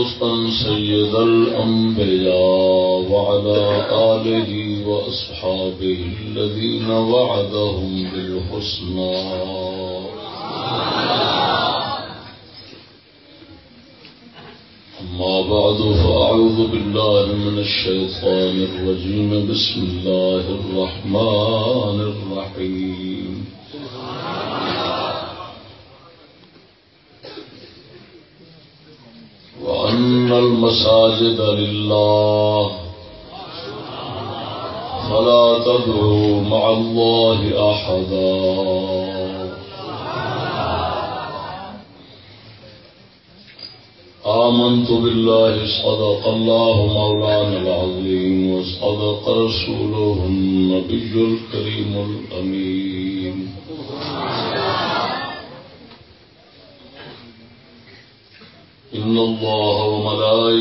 خصوصا سيد الأنبياء وعلى آله وأصحابه الذين وعدهم بالحسنى. أما بعد، فأعوذ بالله من الشيطان الرجيم. بسم الله الرحمن الرحيم. المساجد لله. فلا تدعوا مع الله أحدا. آمنت بالله، صدق الله مولانا العظيم، وصدق رسوله النبي الكريم الأمين.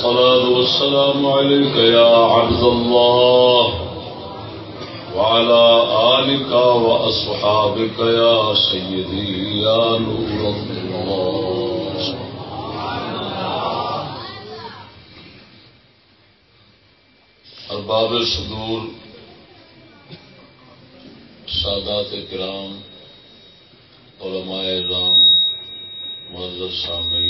الصلاة والسلام عليك يا عبد الله وعلى آلك وأصحابك يا سيدي يا نور الله. ارباب صدور سادات کرام، علماء اعظام معذر سامعین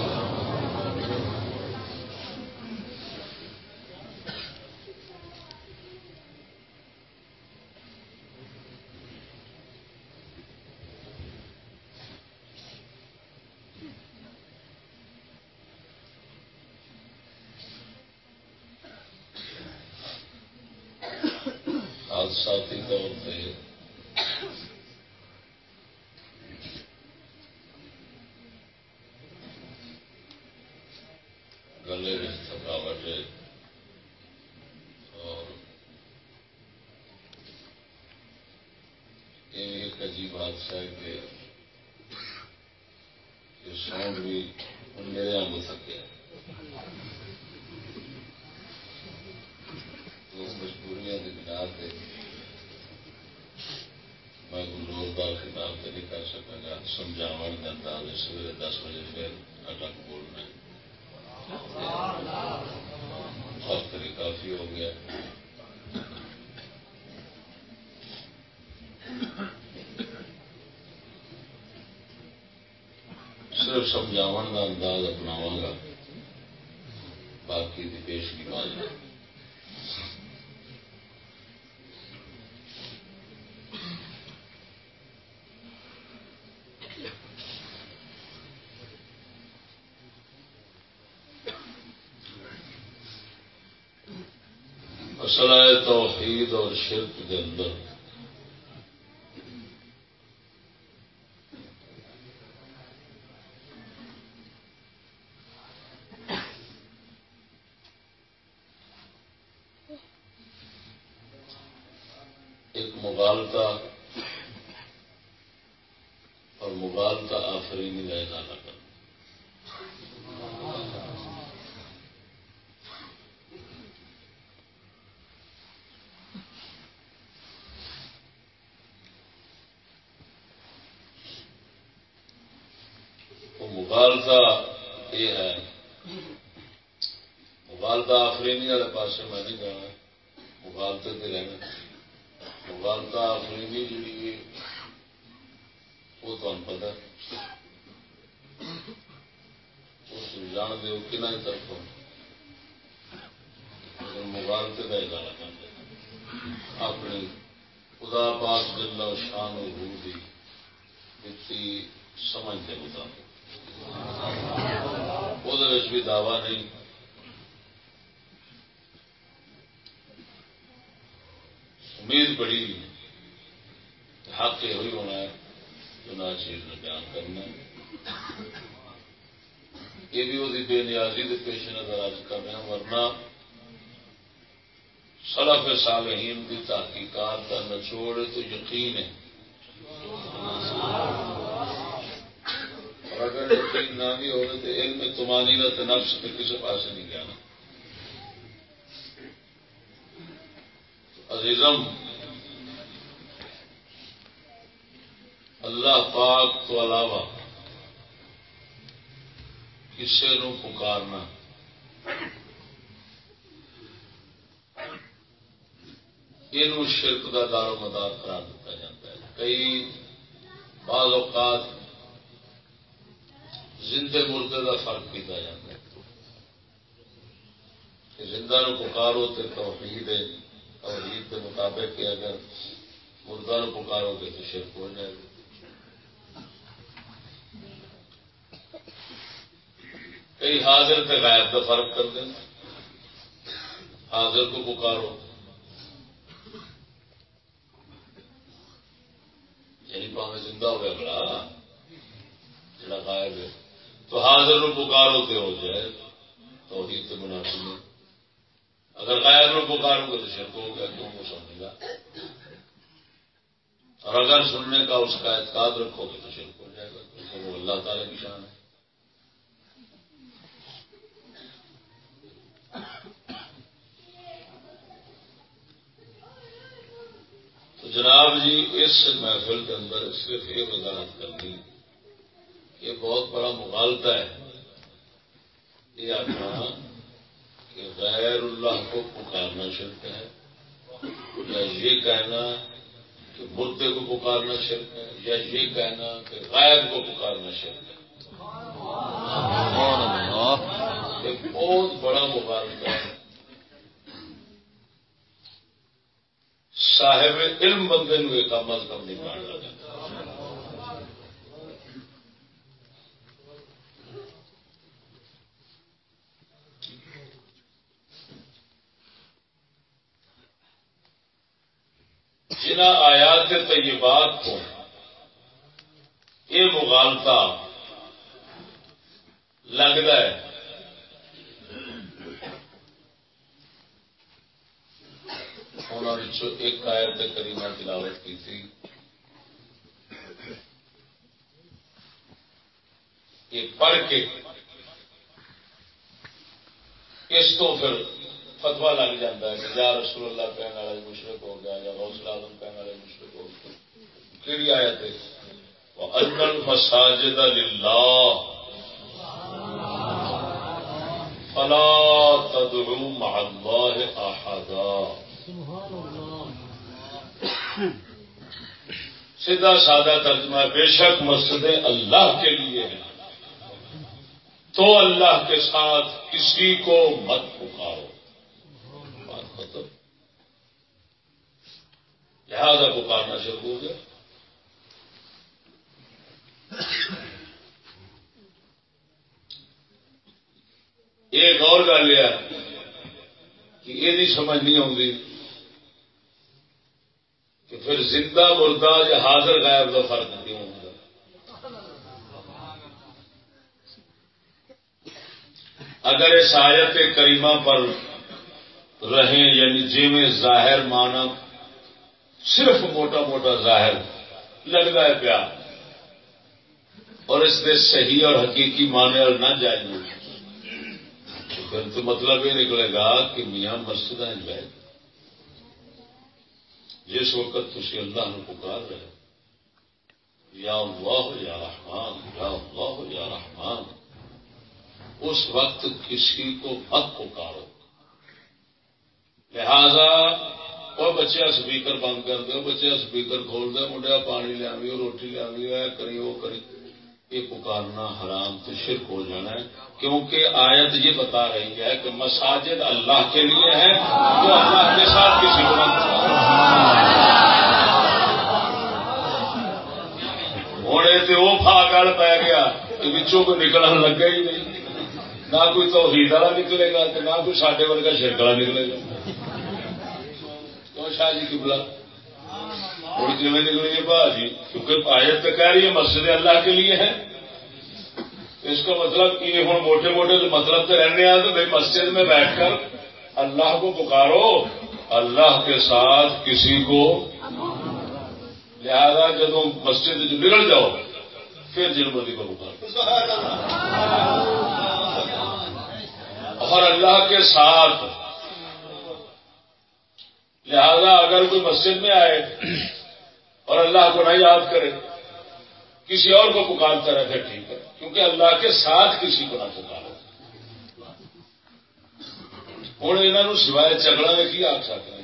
سکا سمجھاو کا انداز سویرے دس بجے پھر اٹک بولنا وقت بھی کافی ہو گیا۔ صرف سمجھاو کا انداز اپناوا گا، باقی کی بات مسئلہ توحید اور شرک کے اندر ایک مغالتا اور مغالتا آفرینی کا اضافہ کرنا مغالتا یہ ہے۔ مغالتا آفرینی والے پاس میں نہیں جانا۔ مغالتے پہ رہنا۔ مغالتا اپنی بھی جڑی ہے، وہ تمہیں پتا اس جان دے کن طرف مغالتے کا ادارہ کرتے اپنی خدا پاک دل شان و روح دی سمجھ کے مطابق وہ بھی دعوی نہیں امید بڑی حق یہ ہوئی ہونا ہے جو نہ چیز میں بیان کرنا یہ بھی وہ بے نیازی کے پیش نظر آج کر رہے ہیں ورنہ سلف صالحین کی تحقیقات کا نچوڑ تو یقین ہے اگر یقین نہ بھی ہوگا تو علم تمانی نہ تو نفس میں کسی پاس نہیں جانا عزیزم، اللہ پاک تو علاوہ کسی نو پکارنا۔ یہ شرک کا دار و مدار قرار دیتا جاتا ہے۔ کئی بعض اوقات زندے مردے کا فرق کیا جاتا ہے۔ کہ زندہ نو پکارو تو توحید ہے، توحید کے مطابق کہ اگر مردہ نو پکارو گے تو شرک ہو جائے گا۔ کئی حاضر کے غائب کا فرق کر دیں۔ حاضر کو پکارو۔ یعنی پاوے زندہ ہو گیا بڑا جڑا غائب ہے۔ تو حاضر نو پکارو تے ہو جائے تو تو منافی نہیں اگر غائب نو پکارو گے تو شرک ہو گیا، کیوں وہ سمجھے گا؟ اور اگر سننے کا اس کا اعتقاد رکھو گے تو شرک ہو جائے گا، کیونکہ وہ اللہ تعالی کی شان ہے۔ تو جناب جی اس محفل کے اندر صرف یہ وضاحت کرنی یہ بہت بڑا مغالتا ہے۔ یہ آخنا کہ غیر اللہ کو پکارنا شرک ہے۔ یا یہ کہنا کہ مردے کو پکارنا شرک ہے، یا یہ کہنا کہ غائب کو پکارنا شرک ہے۔ یہ بہت بڑا مغالتا ہے۔ صاحب علم بندے نو ایک کم از کم نہیں کاٹنا جنہ آیات طیبات کو یہ مغالتا لگتا ہے، انہوں ایک آیت کریمہ تلاوت کی تھی، یہ پڑھ کے اس تو پھر فتوا لگ جاتا ہے کہ یا رسول اللہ کہنے والے مشرق ہو گیا یا غوث العظم کہنے والے مشرق ہو گیا۔ کہڑی آیت ہے۔ اجمل للہ فلا تدعو مع الله احدا سیدھا سادہ ترجمہ بے شک مسجد اللہ کے لیے ہے۔ تو اللہ کے ساتھ کسی کو مت پکارو بات ختم لہذا پکارنا شروع ہو گیا۔ ایک اور گل یہ کہ یہ سمجھ نہیں آتی کہ پھر زندہ مردہ یا حاضر غائب کا فرق نہیں ہوتا اگر اس آیت کریمہ پر رہیں یعنی جی میں ظاہر مانا صرف موٹا موٹا ظاہر، لگتا ہے پیا اور اس میں صحیح اور حقیقی مانے اور نہ جائیں۔ گے پھر تو مطلب یہ نکلے گا کہ میاں مسجد جائے جس وقت تھی اللہ نے پکار رہے یا اللہ، یا رحمان، یا اللہ، یا رحمان، اس وقت کسی کو مت پکارو۔ لہذا وہ بچے سپیکر بند کر دو بچے سپیکر کھول دے منڈیا پانی لیا روٹی لیا کری وہ کری یہ پکارنا حرام تو شرک ہو جانا ہے کیونکہ آیت یہ بتا رہی ہے کہ مساجد اللہ کے لیے ہے تو اللہ کے ساتھ کسی کو ہونے تو وہ پا پی گیا کہ بچوں کو نکلنا لگا ہی نہیں نہ کوئی تو والا نکلے گا نہ کوئی سڈے ورگا شرک والا نکلے گا شاہ جی کی بلا اور با جی کیونکہ آیت تو کہہ رہی ہے مسجد اللہ کے لیے ہے۔ اس کا مطلب یہ ہوں موٹے موٹے مطلب تو رہنے ہیں تو بھائی مسجد میں بیٹھ کر اللہ کو پکارو۔ اللہ کے ساتھ کسی کو لہذا جب مسجد جو نکل جاؤ پھر جنوبی کو پکارو اور اللہ کے ساتھ لہذا اگر کوئی مسجد میں آئے اور اللہ کو نہ یاد کرے، کسی اور کو پکارتا رہے، پھر ٹھیک ہے۔ کیونکہ اللہ کے ساتھ کسی کو نہ پکارو۔ ہوں یہاں سوائے چگڑا میں کی آخ سکتے ہیں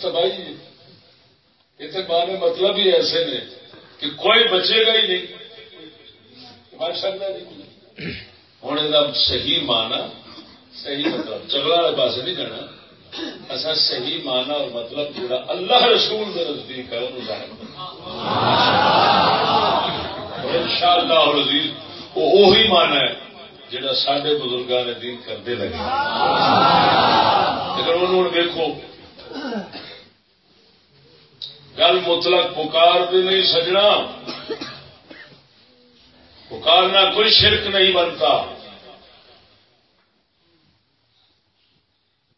تباہی اتنے بعد مطلب ہی ایسے نے کہ کوئی بچے گا ہی نہیں۔ مان سکتا نہیں۔ ہوں یہ صحیح مانا صحیح مطلب۔ چگڑا والے پاس نہیں جانا۔ اصا صحیح مانا اور مطلب جڑا اللہ رسول کے نزدیک ہے وہ ظاہر ان شاء اللہ رزیز وہ وہی مانا ہے جڑا سڈے بزرگوں نے دین کرتے لگے۔ لیکن انہوں نے دیکھو گل مطلق پکار بھی نہیں سجنا، پکارنا کوئی شرک نہیں بنتا۔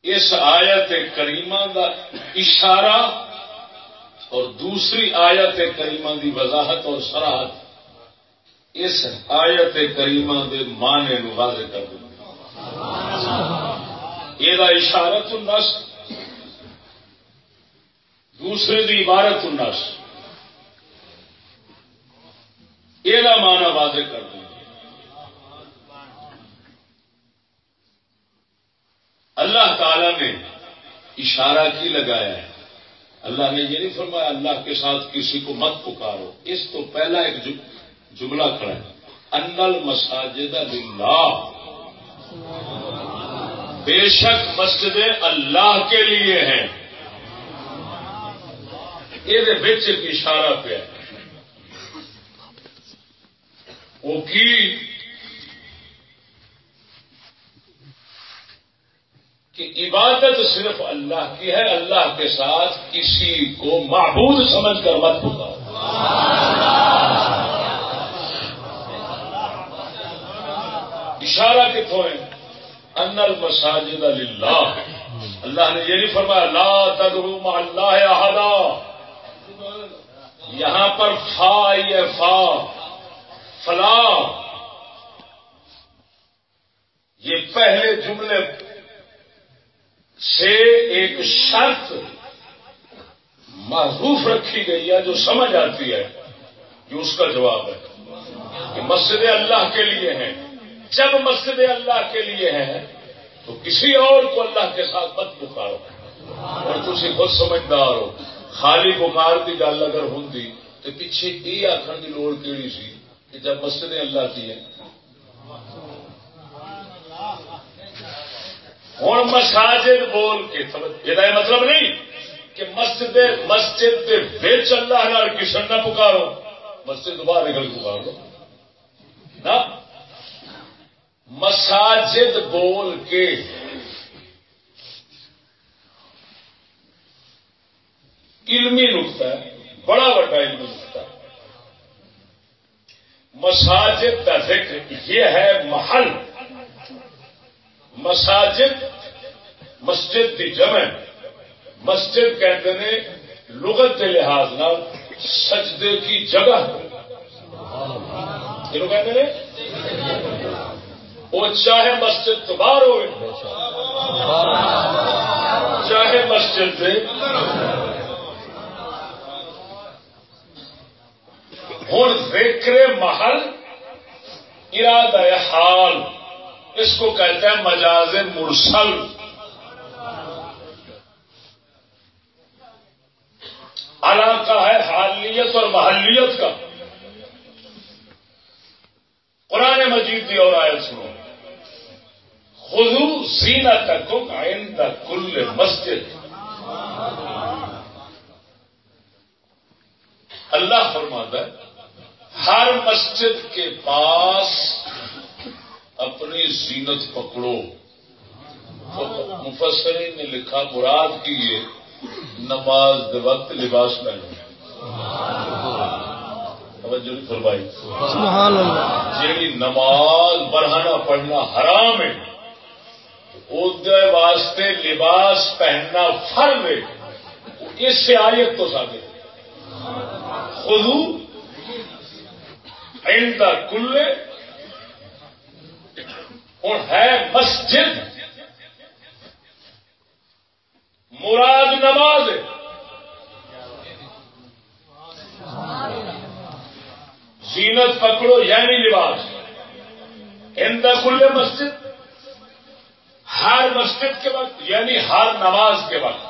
اس آیت کریمہ دا اشارہ اور دوسری آیت کریمہ دی وضاحت اور سراہد اس آیت کریمہ دے معنی نو واضح کر دیں یہ اشارت النس دوسرے دی عبارت النس یہ معنی واضح کر دیں اللہ تعالی نے اشارہ کی لگایا ہے۔ اللہ نے یہ نہیں فرمایا اللہ کے ساتھ کسی کو مت پکارو۔ اس تو پہلا ایک جملہ کھڑا ہے۔ انل مساجد اللہ بے شک مسجد اللہ کے لیے ہیں۔ یہ اشارہ پہ وہ کی کہ عبادت صرف اللہ کی ہے، اللہ کے ساتھ کسی کو معبود سمجھ کر مت ہوتا اشارہ کتوں ہے؟ انل مساجد اللہ اللہ نے یہ نہیں فرمایا، لا تدعو مع اللہ احدا۔ یہاں پر فا، یہ فا۔ فلا۔ یہ پہلے جملے سے ایک شرط محروف رکھی گئی ہے جو سمجھ آتی ہے یہ اس کا جواب ہے کہ مسجد اللہ کے لیے ہیں جب مسجد اللہ کے لیے ہیں تو کسی اور کو اللہ کے ساتھ مت پکارو۔ اور تھی خود سمجھدار ہو۔ خالی بخار کی گل اگر ہوں تو پیچھے یہ آخر کی لوڑ کیڑی سی کہ جب مسجد اللہ کی ہے ہوں مساجد بول کے، یہ مطلب نہیں کہ مسجد مسجد کے اللہ کشن نہ پکارو، مسجد باہر نکل پکار نہ مساجد بول کے۔ علمی نقطہ ہے، بڑا بڑا علمی نقطہ مساجد کا ذکر یہ ہے، محل۔ مساجد، مسجد کی جمع، مسجد کہتے ہیں، لغت کے لحاظ نہ سجدے کی جگہ۔ کہتے ہیں، وہ چاہے مسجد تو باہر ہو چاہے مسجد سے ہوں ذکر محل، ارادہ حال اس کو کہتے ہیں مجاز مرسل۔ علاقہ ہے حالیت اور محلیت کا۔ قرآن مجید کی اور آئے سنو۔ خزو سینا تک عند کل مسجد۔ اللہ فرماتا ہے، ہر مسجد کے پاس اپنی زینت پکڑو۔ مفسرین نے لکھا مراد کی یہ نماز دے وقت لباس پہنو فرمائی۔ جی نماز بڑھانا پڑھنا حرام ہے واسطے لباس پہننا فرض ہے۔ اس سے آیت تو ثابت خدو عند کل اور ہے مسجد۔ مراد نماز۔ زینت پکڑو یعنی لباس۔ اندہ کل مسجد۔ ہر مسجد کے وقت یعنی ہر نماز کے وقت۔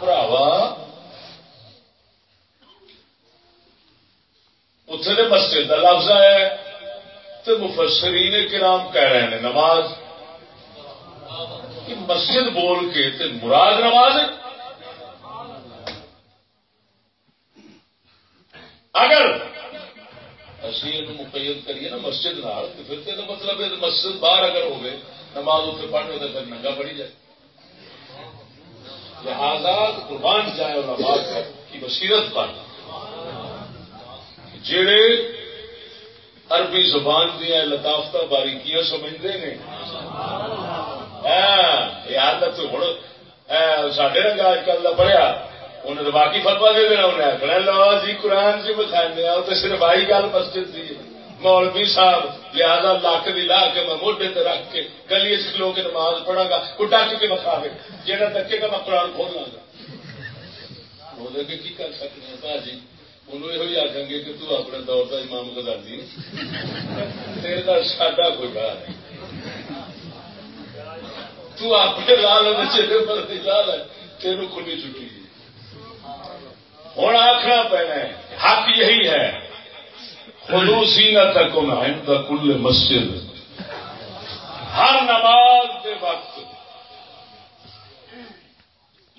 پراوا اتنے مسجد کا لفظ ہے۔ تو مفسرین کرام کہہ رہے ہیں، نماز کہ مسجد بول کے تے مراد نماز ہے۔ اگر اسی یہ مقید کریے نا مسجد نال، تو پھر تو مطلب ہے مسجد باہر اگر ہوگی، نماز اتنے پڑھنے تو پھر ننگا پڑی جائے۔ آزاد قربان جائے اور نماز کی بصیرت پر۔ جڑے عربی زبان دیا لطافت باریکیاں سمجھتے ہیں؟ یار تو ہوں سڈے رنگ اج کل کا پڑھیا انہیں تو باقی فتوا دے دینا انہیں آخنا لو جی قرآن جی بخانے وہ تو صرف آئی گل مسجد کی مولوی صاحب، لہذا لک دی لا کے میں موڈے تے رکھ کے گلی کھلو کے نماز پڑھا گا کو ڈک کے بخا بکھاوے جہاں ڈکے گا میں قرآن کھول لا گا۔ وہ کی کر سکتے ہیں؟ بھاجی انہوں یہ آخیں گے کہ تو اپنے دور کا امام گزاری تیرے کا ساڈا کوئی راہ نہیں تو اپنے لال چہرے پر لال ہے تیروں کھلی چھٹی ہوں آخنا پینا ہے حق یہی ہے خلوسی نہ تک ہونا کل مسجد ہر نماز کے وقت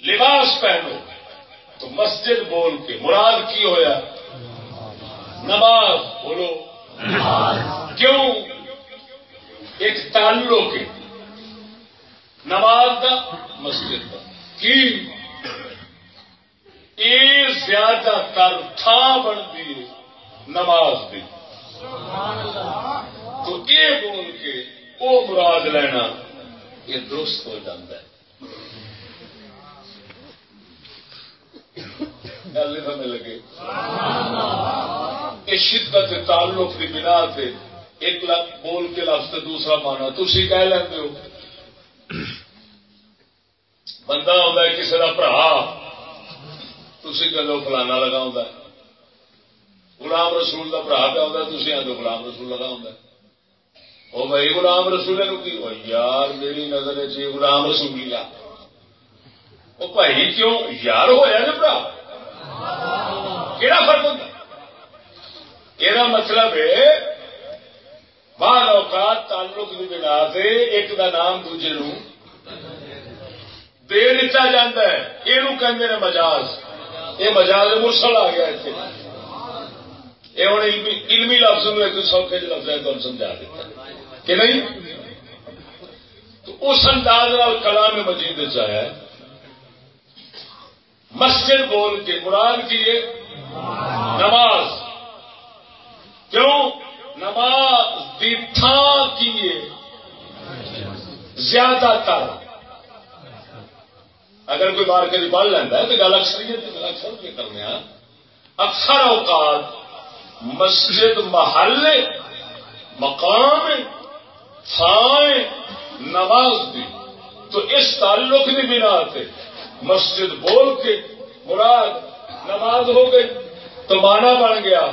لباس پہنو تو مسجد بول کے مراد کی ہویا؟ نماز، بولو۔ کیوں؟ ایک تعلق ہے۔ نماز کا مسجد کا کی؟ یہ زیادہ تر تھان بنتی ہے نماز دی۔ تو یہ بول کے وہ مراد لینا، یہ درست ہو جاتا ہے۔ ہمیں لگے یہ شدت تعلق کی بنا سے ایک لفظ بول کے لفظ دوسرا مانا تھی کہہ لیتے ہو۔ بندہ ہوتا ہے کسی کا برا تھی کہو فلانا لگا گلام رسول کا برا پہ آتا تھی آدھو گلام رسول لگا وہ بھائی گلام رسول کی؟ یار، میری نظر چ گلام رسول لیا وہ بھائی، کیوں؟ یار ہوا نا برا کہڑا فرق ہوتا؟ یہ مطلب ہے، بعض اوقات تعلق کی بنا سے ایک دا نام دوجے نو دے دتا جا ہے۔ یہ کہ مجاز۔ یہ مجاز مرسل آ گیا اتنے یہ ہوں علمی لفظ میں ایک سوکھے لفظ ہے تم سمجھا دیتا کہ نہیں؟ تو اس انداز کلام مجید چاہے مسجد بول کے مراد کیے نماز۔ کیوں؟ نماز دی تھان کیے زیادہ تر۔ اگر کوئی بار کبھی پڑھ لینا ہے تو گل اکثر اکثر کرنے اکثر اوقات مسجد محل مقام تھان نماز دی تو اس تعلق کی بنا سے مسجد بول کے مراد نماز ہو گئی تو مانا بن گیا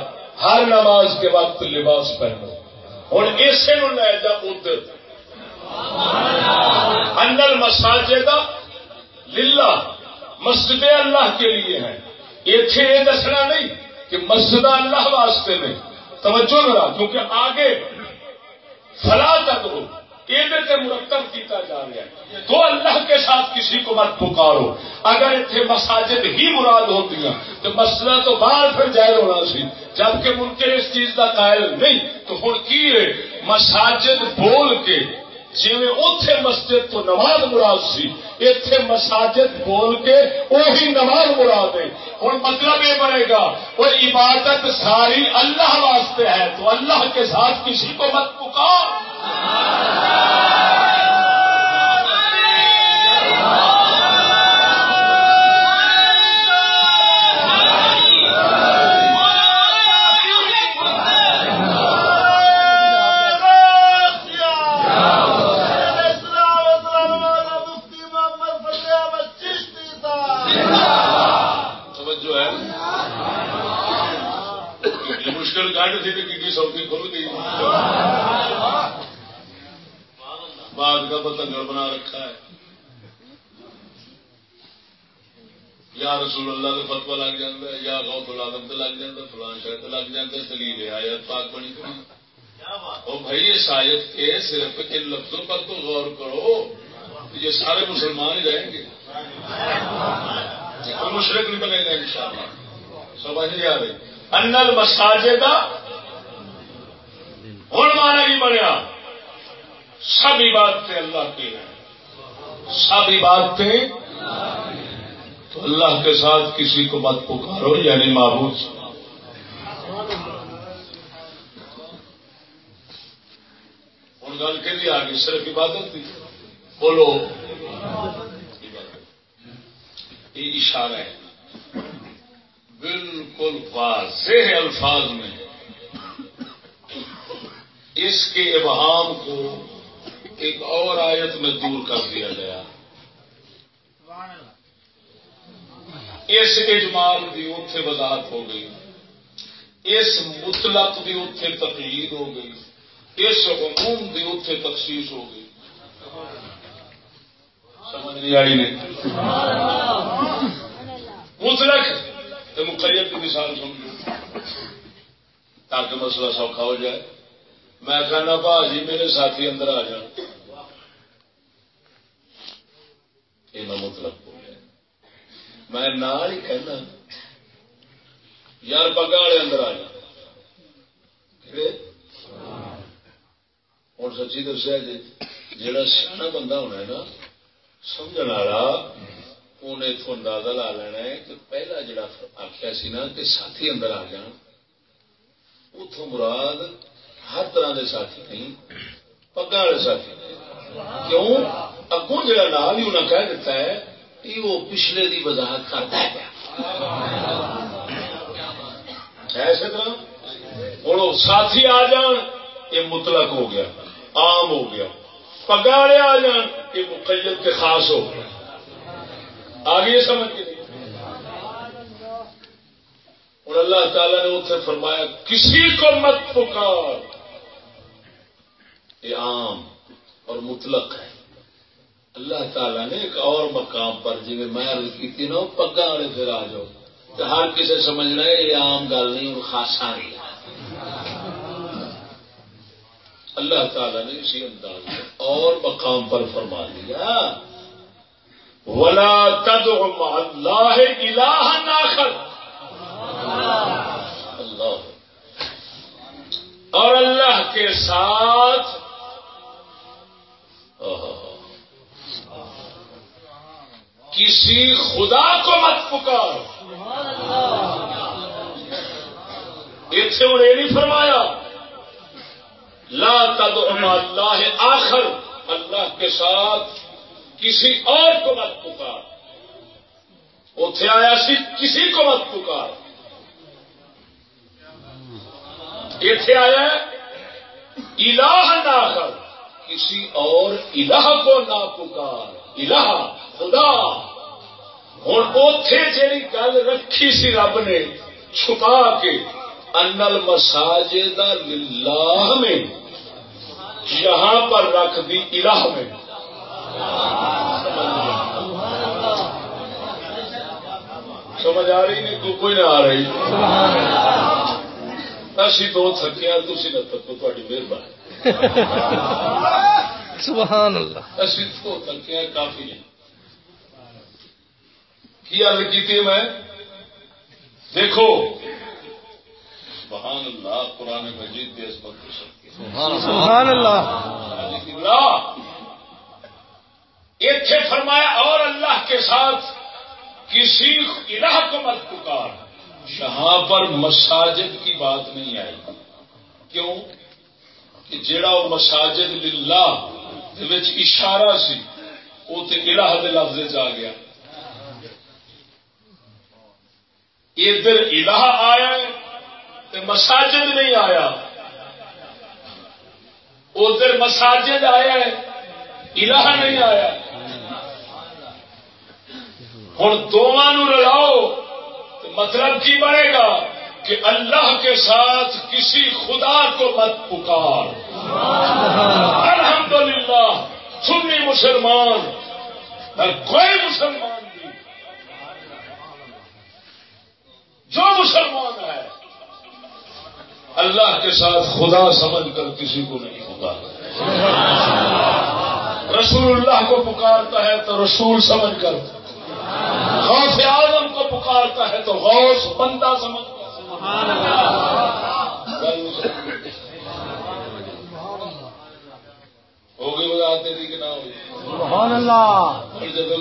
ہر نماز کے وقت لباس پہنو۔ ہوں اسے نو لے جا ادھر اندر مساجد للہ مسجد اللہ کے لیے ہیں۔ اتے یہ دسنا نہیں کہ مسجد اللہ واسطے میں توجہ نہ رہا کیونکہ آگے فلا تک ہو۔ یہ مرتب کیتا جا رہا ہے۔ تو اللہ کے ساتھ کسی کو مت پکارو۔ اگر اتنے مساجد ہی مراد ہوتی ہیں تو مسئلہ تو باہر پھر ظاہر ہونا سی۔ جبکہ ممکن اس چیز کا قائل نہیں، تو ہوں کی مساجد بول کے جی اتے مسجد تو نماز مراد سی اتے مساجد بول کے وہی نماز مراد ہے۔ ہوں مطلب یہ بنے گا، وہ عبادت ساری اللہ واسطے ہے، تو اللہ کے ساتھ کسی کو مت پکار۔ بعد کا بنا رکھا ہے۔ یا رسول اللہ کا فتوا لگ جاتا ہے یا غوث العالم تو لگ جاتا فلان شہر لگ جاتا ہے دلیل آیت پاک بنی او بھائی، یہ شاید کے صرف ان لفظوں پر تو غور کرو، یہ سارے مسلمان ہی رہیں گے۔ کوئی مشرق نہیں بنے گا ان شاء اللہ سمجھ نہیں آ رہی انل مساجد ہوں مانا کی بنیا۔ سب عبادتیں اللہ کی ہیں۔ سب عبادتیں تو اللہ کے ساتھ کسی کو مت پکارو یعنی معبود ہوں گل کے لیے آگے صرف عبادت تھی بولو۔ یہ اشارہ ہے۔ بالکل واضح الفاظ میں اس کے ابہام کو ایک اور آیت میں دور کر دیا گیا۔ اس اجمال بھی اتے وضاحت ہو گئی۔ اس مطلق بھی اتے تقلید ہو گئی۔ اس عموم بھی اتے تخصیص ہو گئی۔ سمجھ نہیں آئی نہیں؟ مطلق تو مقید کی مثال سمجھو تاکہ مسئلہ سوکھا ہو جائے۔ میں کہنا با جی میرے ساتھی اندر آ جان یہ مطلب بولے میں نال ہی کہنا یار پگا والے اندر آ جان ہوں سچی دسیا جی جا سیاح بندہ ہونا ہے نا سمجھ والا انہیں اتوں اندازہ لا لینا ہے کہ پہلا جڑا آخیا سی نا کہ ساتھی اندر آ جان اتوں مراد ہر طرح کے ساتھی نہیں پگا والے ساتھی کیوں؟ اگوں جا نام ہی انہیں کہہ دیتا ہے کہ وہ پچھلے کی وضاحت کرتا ہے۔ ایسے طرح ہوں ساتھی آ جان، یہ مطلق ہو گیا، عام ہو گیا۔ پگا والے آ جان، یہ مقیت کے خاص ہو گیا۔ آگے سمجھ کے اور اللہ تعالیٰ نے اسے فرمایا، کسی کو مت پکار۔ یہ عام۔ اور مطلق ہے۔ اللہ تعالیٰ نے ایک اور مقام پر جی میں عرض کی تھی نا پگا والے پھر آ جاؤ۔ تو ہر کسی سمجھنا ہے یہ عام گل نہیں اور خاصا نہیں اللہ تعالیٰ نے اسی انداز میں اور مقام پر فرما دیا۔ ولا تدعو مع اللہ الہ آخر۔ اللہ۔ اور اللہ کے ساتھ کسی خدا کو مت پکار۔ اتنے انہوں یہ نہیں فرمایا، لا تدعو اللہ آخر، اللہ کے ساتھ کسی اور کو مت پکار۔ اتے آیا سی، کسی کو مت پکار۔ اتے آیا الہ آخر۔ کسی اور الہ کو نہ پکار۔ الہ خدا۔ ہوں اتے جی گل رکھی سی رب نے چھپا کے انل مساجد للہ میں یہاں پر رکھ دی الہ میں۔ سمجھ آ رہی نہیں؟ کوئی نہ آ رہی۔ اسی دو تھکیا تھی نہ تھکو تاری مہربانی۔ سبحان اللہ۔ اسی تو کافی نہیں کی عرض کی میں؟ دیکھو۔ سبحان اللہ قرآن مجید کے اس وقت سبحان اللہ۔ ایتھے فرمایا اور اللہ کے ساتھ کسی الہ کو مت پکار۔ یہاں پر مساجد کی بات نہیں آئی کیوں؟ کہ جڑا وہ مساجد للہ اشارہ سی وہ تو الہ دے لفظ آ گیا۔ ادھر الہ آیا تو مساجد نہیں آیا۔ ادھر مساجد آیا ہے، الہ نہیں آیا۔ ہوں دونوں رلاؤ مطلب کی بنے گا؟ کہ اللہ کے ساتھ کسی خدا کو مت پکار۔ الحمدللہ سنی مسلمان کوئی مسلمان بھی جو مسلمان ہے اللہ کے ساتھ خدا سمجھ کر کسی کو نہیں پکارتا رسول اللہ کو پکارتا ہے تو رسول سمجھ کر۔ غوث اعظم کو پکارتا ہے تو غوث بندہ سمجھ ہو گئی کہ نہ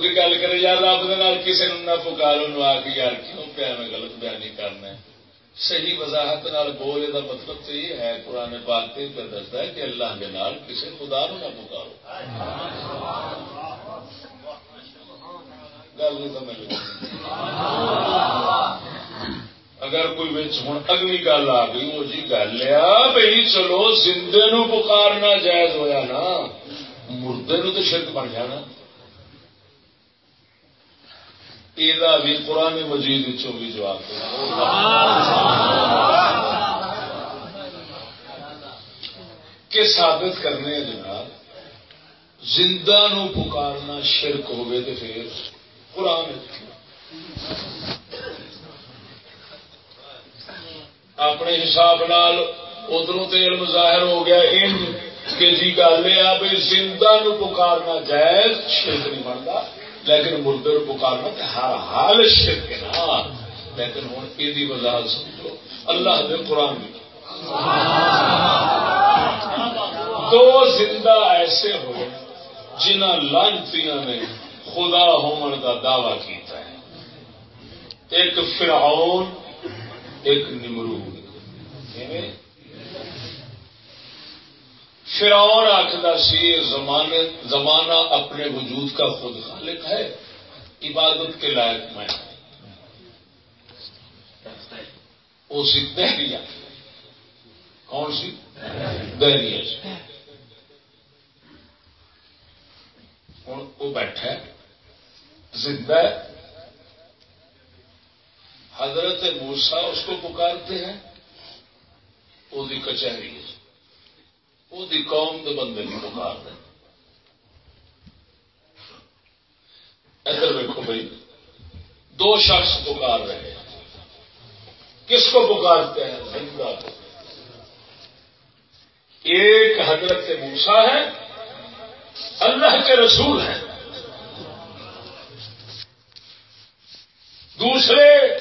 کی گل کرے یار رب کسی نہ پکارو آ کے یار کیوں پیا میں غلط بیانی کرنا ہے۔ صحیح وضاحت نال بولے کا مطلب تو یہ ہے پرانے پاک پہ دستا ہے کہ اللہ کے نال کسی خدا نو نہ پکارو گل نہیں سمجھ اگر کوئی بچ ہوں اگلی گل آ گئی، وہ جی گل ہے بھائی چلو، زندے نو پکارنا جائز ہویا نا، مردے نو تو شرک بن جانا یہ بھی قرآن مجید بھی جواب کہ ثابت کرنے جناب، زندہ نو پکارنا شرک ہوگی تو پھر قرآن اپنے حساب نال ادھر تو علم ظاہر ہو گیا ان کہ جی گل یہ بھائی زندہ نو پکارنا جائز شرک نہیں بنتا، لیکن مردے نو پکارنا تو ہر حال شرک ہے نا۔ لیکن ہوں یہ وضاحت سمجھو، اللہ دے قرآن بھی دو زندہ ایسے ہوئے جنہ لانتیاں نے خدا ہومن کا دعوی کیتا ہے۔ ایک فرعون ایک نمرود فرعون آخر سی زمانے زمانہ اپنے وجود کا خود خالق ہے۔ عبادت کے لائق میں وہ سی دہریا کون سی؟ دہریا ہوں، وہ بیٹھا زندہ ہے۔ حضرت موسا اس کو پکارتے ہیں؟ وہ کچہری وہ قوم کے بندے نہیں پکار دیں ادھر دیکھو بھائی، دو شخص پکار رہے ہیں۔ کس کو پکارتے ہیں؟ زندہ کو۔ ایک حضرت موسا ہے، اللہ کے رسول ہیں۔ دوسرے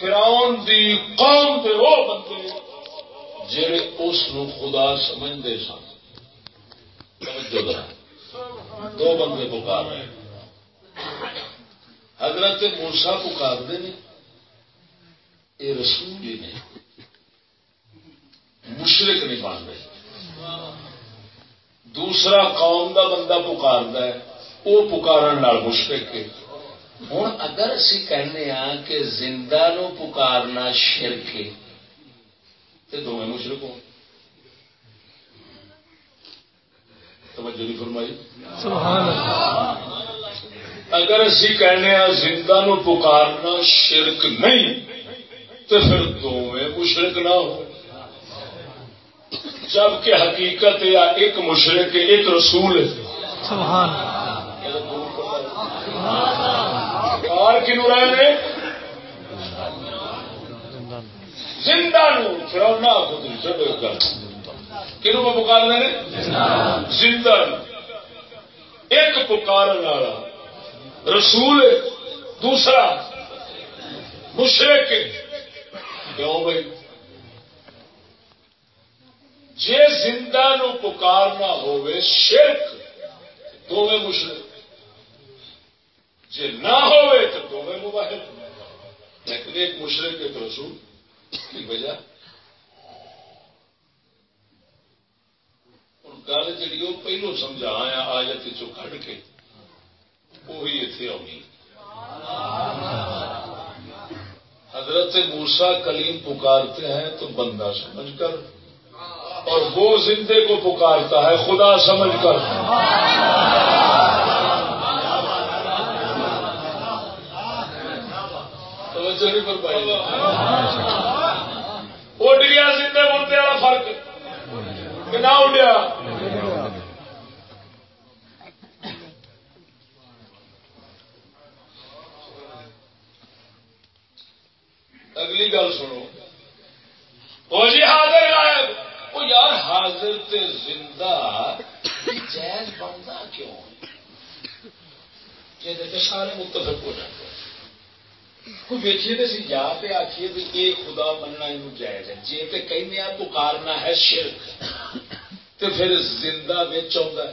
فراؤن دی قوم کے وہ بندے جڑے اس خدا سمجھتے سن۔ دو بندے پکار رہے حضرت مورسا پکارتے ہیں یہ رسول ہی نہیں۔ مشرق نہیں بن رہے۔ دوسرا قوم کا بندہ پکارد ہے، وہ پکارن مشرق ہے۔ ہوں اگر اسی کہنے ہاں کہ زندہ نو پکارنا شرک ہے تو دونوں مشرق ہو توجہ نہیں فرمائی؟ اگر اسی کہنے ہاں زندہ نو پکارنا شرک نہیں تو پھر دونوں مشرق نہ ہو جبکہ حقیقت یا ایک مشرق ایک رسول ہے۔ اور کنو رہے نے؟ زندہ نو فرونا خود چلو گل۔ کنو کو پکار رہے زندہ نو ایک پکار والا رسول دوسرا مشرق کیوں بھائی؟ جے زندہ نو پکارنا ہوئے شرک دونوں مشرق جے نہ ہوئے تو دونوں مباحد لیکن ایک مشرق ایک رسول کی وجہ؟ گل جی وہ پہلو سمجھا آیا آجت چو کٹ کے، وہی اتنے آنی حضرت موسا کلیم پکارتے ہیں تو بندہ سمجھ کر، اور وہ زندے کو پکارتا ہے خدا سمجھ کر۔ اڈ گیا زندے مردے والا فرق۔ کہ نہ اڈیا اگلی گل سنو وہ جی حاضر غائب وہ یار حاضر تے زندہ جائز بنتا کیوں جی سارے متفق ہو جاتے کوئی ویچیے تو سی یا تے آخیے بھی یہ خدا مننا یہ جائز ہے جی تے کہنے آپ پکارنا ہے شرک تو پھر زندہ بچ آ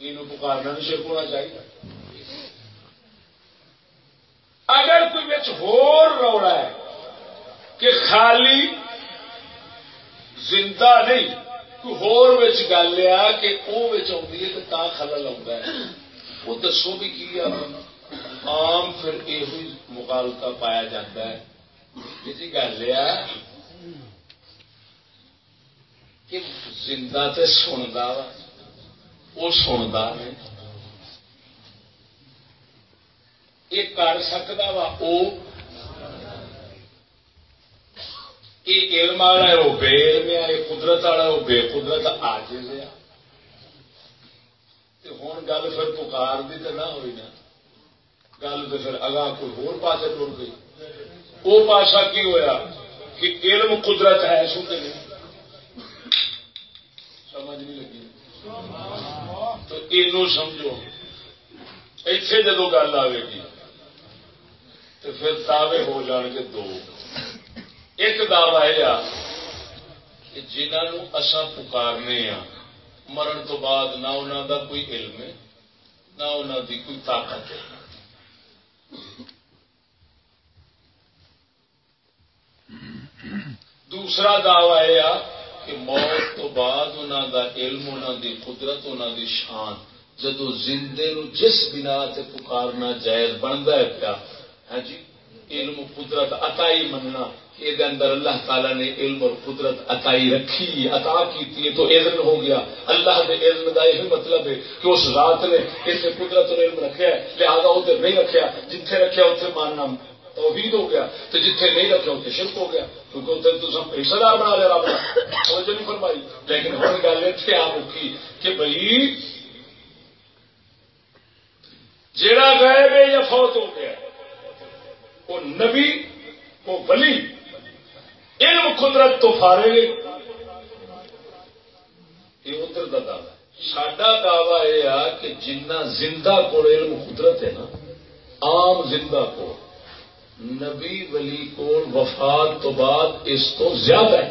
یہ پکارنا بھی شرک ہونا چاہیے اگر کوئی بچ ہور روڑا ہے کہ خالی زندہ نہیں کوئی ہور بچ گل آ کہ وہ آتی ہے تو تا خلل آتا ہے وہ دسو بھی کی آ عام پھر یہ مغالتا پایا جاتا ہے۔ جی گل آ کہ زندہ تے سنتا وا وہ سنتا یہ کر سکتا وا یہ علم والا ہے وہ بے علم ہے، یہ قدرت والا وہ بے قدرت آج لیا ہوں گل پھر پکار دی تو نہ ہوئی نا۔ گل تو پھر اگاں کوئی ہور پاسے ٹر گئی۔ وہ پاسا کی ہویا کہ علم قدرت ہے سو نہیں۔ سمجھ نہیں لگی۔ تو یہ سمجھو۔ ایتھے جدو گل آئے گی، تو پھر دعوے ہو جان گے دو۔ ایک دعوی یہ کہ جنہوں اصا پکارنے ہاں مرن تو بعد نہ انہوں دا کوئی علم ہے، نہ انہوں دی کوئی طاقت ہے۔ دوسرا دعوی یہ کہ موت تو بعد انہوں دا علم انہوں دی قدرت انہوں دی شان جدو زندے نو جس بنا سے پکارنا جائز بنتا ہے پیا۔ ہاں جی علم قدرت عطائی مننا۔ یہ اندر اللہ تعالی نے علم اور قدرت عطائی رکھی، عطا کی تو اذن ہو گیا۔ اللہ کے علم کا یہ مطلب ہے کہ اس رات نے اس قدرت اور علم رکھا ہے، لہٰذا ادھر نہیں رکھا جتھے رکھا اتنے ماننا توحید ہو گیا، تو جتھے نہیں رکھا اتنے شرک ہو گیا۔ کیونکہ ادھر تو سب حصہ دار بنا لیا رب توجہ نہیں فرمائی۔ لیکن ہر گل اتنے آ رکی کہ بھائی جیڑا گئے یا فوت ہو گیا، وہ نبی، وہ ولی علم قدرت تو فارے یہ ادھر کا دعوی سڈا دعوی یہ آ کہ جنہ زندہ کو علم قدرت ہے نا، عام زندہ کو نبی ولی کو وفات تو بعد اس تو زیادہ ہے۔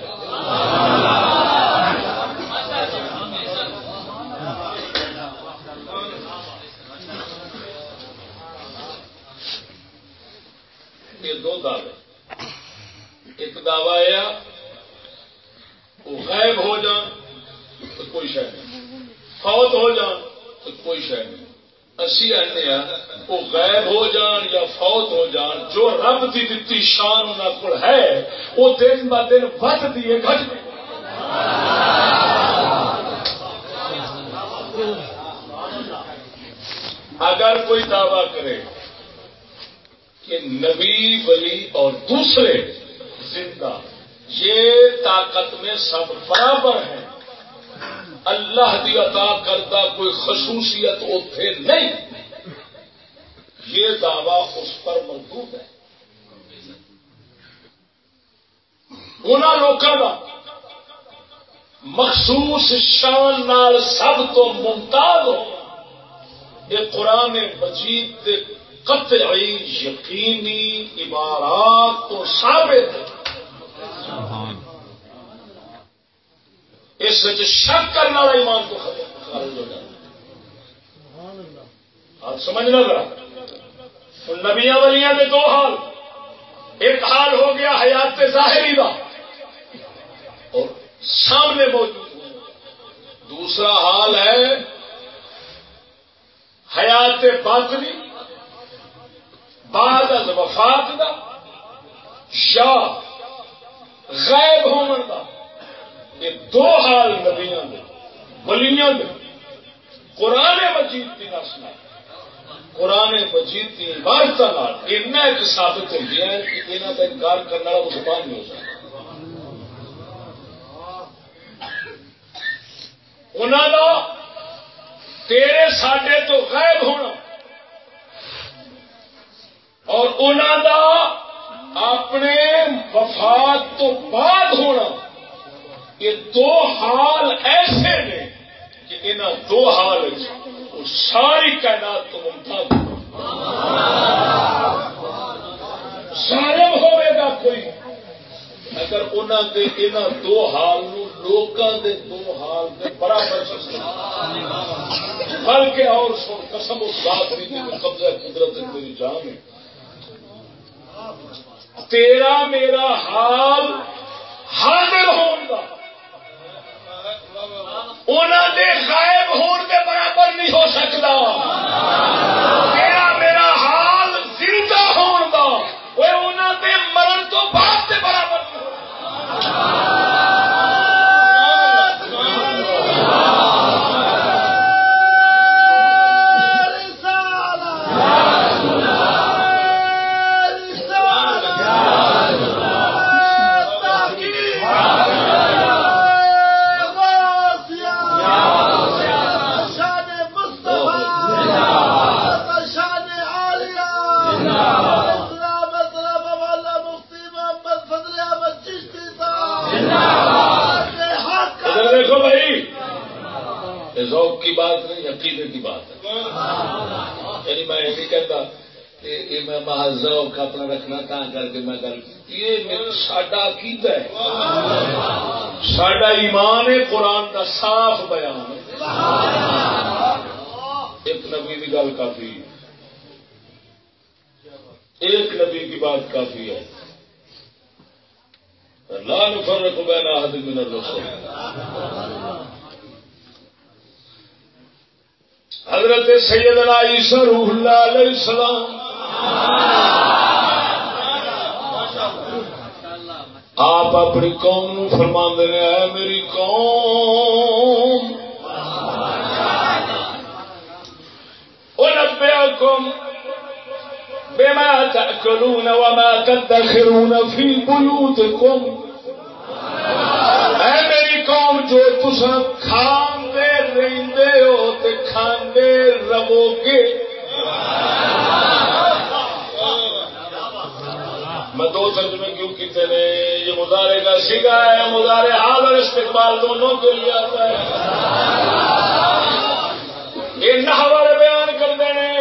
یہ دو دعوے ایک دعوی وہ غائب ہو جان تو کوئی شہ نہیں۔ فوت ہو جان تو کوئی شہ نہیں۔ اسی آنے وہ غائب ہو جان یا فوت ہو جان جو رب کی دتی شان انہوں کو ہے، وہ دن ب دن بد دیے گھٹ اگر کوئی دعوی کرے کہ نبی، ولی اور دوسرے زندہ۔ یہ طاقت میں سب برابر ہیں۔ اللہ دی عطا کرتا کوئی خصوصیت اتے نہیں۔ یہ دعوی اس پر موجود ہے۔ ان لوگوں کا مخصوص شان نال سب تو ممتاز ہو۔ یہ قرآن مجید قطعی یقینی عبارات تو ثابت ہے۔ اس شک کرنے والا ایمان کو خارج ہو جائے آپ سمجھنا ذرا۔ نبیا ولیاں کے دو حال۔ ایک حال ہو گیا حیات ظاہری کا۔ اور سامنے موجود۔ دوسرا حال ہے حیات باطنی۔ بعد از وفات کا یا غائب ہونے کا یہ دو حال نبیاں ولیاں قرآن مجید کی نسل قرآن مجید کی عبارت اتنا ایک ثابت ہو گیا ہے کہ یہاں کا انکار کرنے والا مسلمان نہیں ہو سکتا۔ انہوں کا تیرے ساڈے تو غائب ہونا اور انہوں کا اپنے وفات تو بعد ہونا، یہ دو حال ایسے نے کہ ان دو حال ساری کائنات تو ممتاز سارے ہوئے گا کوئی۔ اگر انہوں دے ان دو حال لوگوں دے دو حال دے برابر بلکہ اور سن، قسم اس بات نہیں، قبضہ قدرت میری جان ہے۔ تیرا میرا حال حاضر ہوگا انہوں دے غائب ہون کے برابر نہیں ہو سکتا تیرا میرا حال زندہ ہون دا۔ دے مرن تو بعد کے برابر نہیں ہو ادھر دیکھو بھائی یہ ذوق کی بات نہیں عقیدے کی بات ہے یعنی میں یہ نہیں کہتا کہ یہ میں محض ذوق اپنا رکھنا کہاں کر کے میں گل یہ ساڈا عقیدہ ہے۔ ساڈا ایمان ہے، قرآن کا صاف بیان۔ ہے ایک نبی کی گل کافی۔ ایک نبی کی بات کافی ہے۔ لا نفرق بین احد من الرسول حضرت سیدنا عیسی روح اللہ علیہ السلام آپ اپنی قوم نو فرما دے اے میری قوم۔ انبئکم بما تأكلون وما تدخرون في بيوتكم اے میری قوم، جو تسا کھاندے رہندے ہو تے کھاندے رہو گے دو ترجمے کیوں کیتے نے؟ یہ مظاہرے کا سیگا ہے مظاہرے حال اور استقبال دونوں کے لیے آتا ہے۔ یہ نہ والے بیان کرتے ہیں،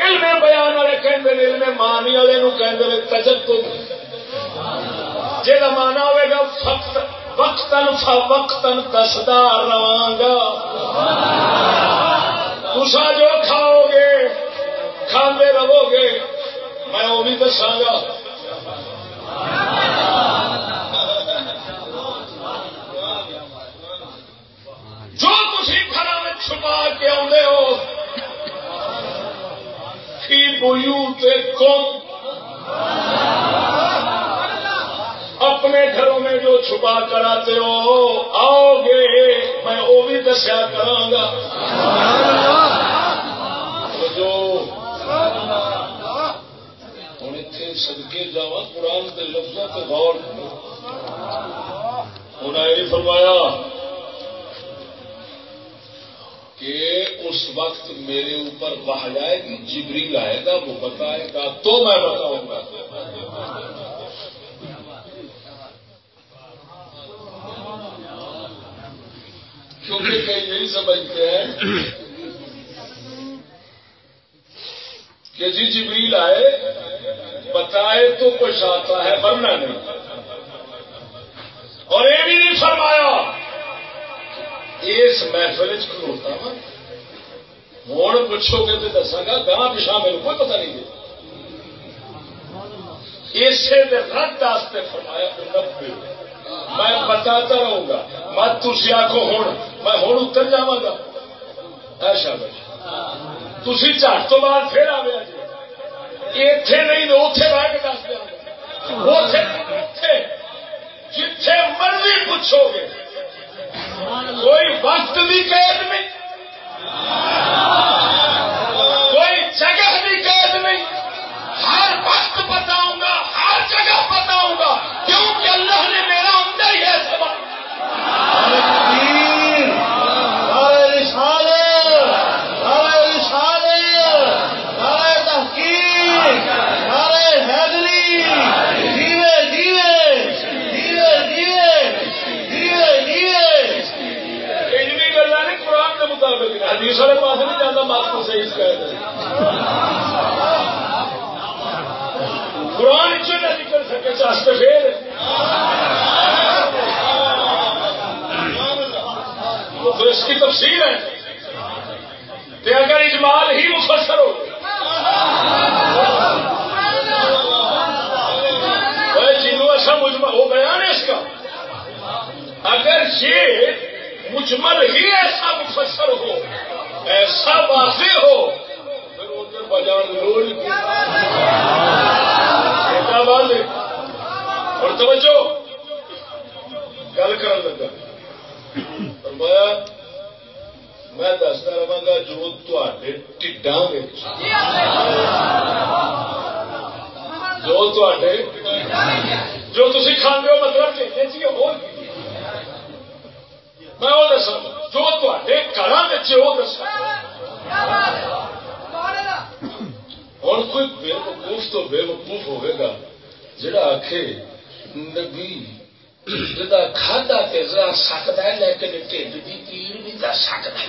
علم بیان والے کہتے ہیں علم مانی والے کہتے ہیں تجت جا مانا ہوئے گا، فقط وقتاً فوقتاً دسدار رواں تسا جو کھاؤ گے کھانے رہو گے، میں وہ بھی دساگا جو تھی گھر میں چھپا کے آدھے ہو بویو کم اپنے گھروں میں جو چھپا کر آتے ہو، آؤ گے۔ میں وہ بھی دسیا کرا جو ہوں اتنے سدکے جا قرآن کے لفظوں کے غور انہیں یہ فرمایا کہ اس وقت میرے اوپر وہ جائے گی، جبریل آئے گا، وہ بتائے گا، تو میں بتاؤں گا۔ کیونکہ کئی یہی سمجھتے ہیں کہ جی جبریل آئے، بتائے تو کچھ آتا ہے، ورنہ نہیں۔ اور یہ بھی نہیں فرمایا اس محفل چلوتا وا ہاں۔ ہوں پوچھو گے تو دساگا گاہ پچھا میرے کوئی پتہ نہیں دے اسے رد واسطے فرمایا میں بتاتا رہوں گا۔ مت تھی آخو ہوں میں ہوں اتر جا گا۔ ایسا بھائی تھی چٹ تو بعد پھر آ گیا جی اتے نہیں تو اتے بہ کے دس دیا جتھے مرضی پوچھو گے کوئی وقت بھی قید میں کوئی جگہ بھی قید نہیں ہر وقت بتاؤں گا ہر جگہ بتاؤں گا کیونکہ اللہ نے میرا اندر ہی ہے سب حدیث والے پاس نہیں جانا مت کو صحیح قرآن چ نہ نکل پھر تو اس کی تفصیل ہے کہ اگر اجمال ہی مفسر ہو جنو ایسا مجمل ہو گیا نا اس کا، اگر یہ مجمل ہی ایسا مفسر ہو، ایسا واضح ہو، پھر ادھر بجان لوڑ اور توجہ! گل کر لگا۔ فرمایا، میں دستا رہا گا جو تے ٹھڈا جو تے جو تھی کھانے ہو مطلب ہو میں وہ دسا جو تے گھر وہ دسا ہوں کوئی بے وقوف تو بے وقوف ہوئے گا، جڑا آخ نبی جا کھادا ذرا سکتا ہے، لیکن ٹھنڈ کی پیڑ بھی دس سکتا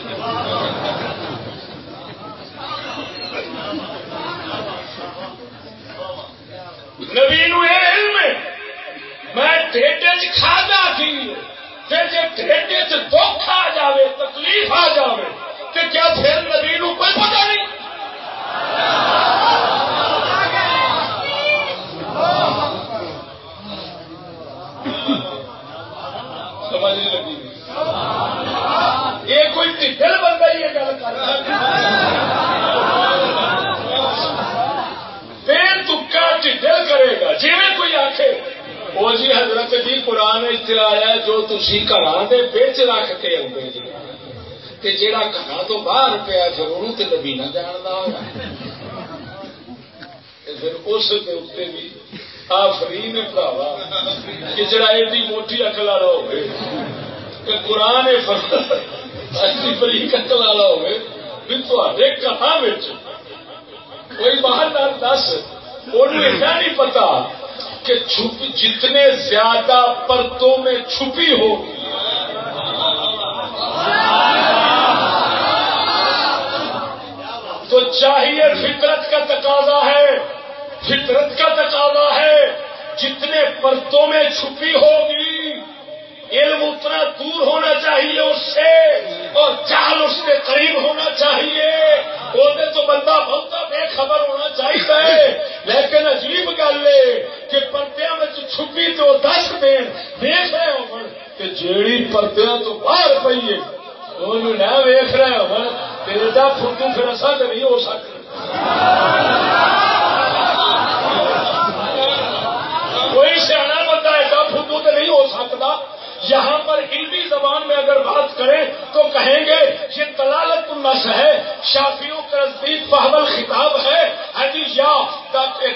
نبی نو علم میں ٹھنڈ کھادا کی جی دکھ آ جائے تکلیف آ جائے کہ کیا پھر نبی نو کوئی پتا نہیں سمجھ نہیں لگی یہ کوئی ٹھل بندہ ہی گل کر پھر تکا ٹھل کرے گا جی کوئی آخے وہ جی حضرت جی قرآن اتنے آیا جو تھی گھر کے بچ رکھ کے آؤ جی جا گھر تو باہر پیا پھر وہ تو نبی نہ جانتا ہوا پھر اس اتنے بھی آفری نے بڑھاوا کہ جڑا ایڈی موٹی اکل والا ہوگی کہ قرآن ایڈی بریک اکل والا ہوگی بھی تے کہاں کوئی باہر دس انہوں نہیں پتا کہ چھپ جتنے زیادہ پرتوں میں چھپی ہوگی تو چاہیے فطرت کا تقاضا ہے۔ فطرت کا تقاضا ہے۔ جتنے پرتوں میں چھپی ہوگی، علم اتنا دور ہونا چاہیے اس سے اور چال اس کے قریب ہونا چاہیے۔ وہ تو بندہ بہت بے خبر ہونا چاہیے۔ لیکن عجیب گل ہے کہ پردیا میں چھپی تو دس دین دیکھ رہے ہو کہ جیڑی پردیا تو باہر پی ہے نہ ویخ رہے ہو تیرا پھر ایسا تو نہیں ہو سکتا کوئی سیاح بندہ ایسا فوٹو تو نہیں ہو سکتا۔ یہاں پر ہندی زبان میں اگر بات کریں تو کہیں گے، یہ تلالت النس ہے، شافیوں کا نزدیک پہول خطاب ہے حدیث یا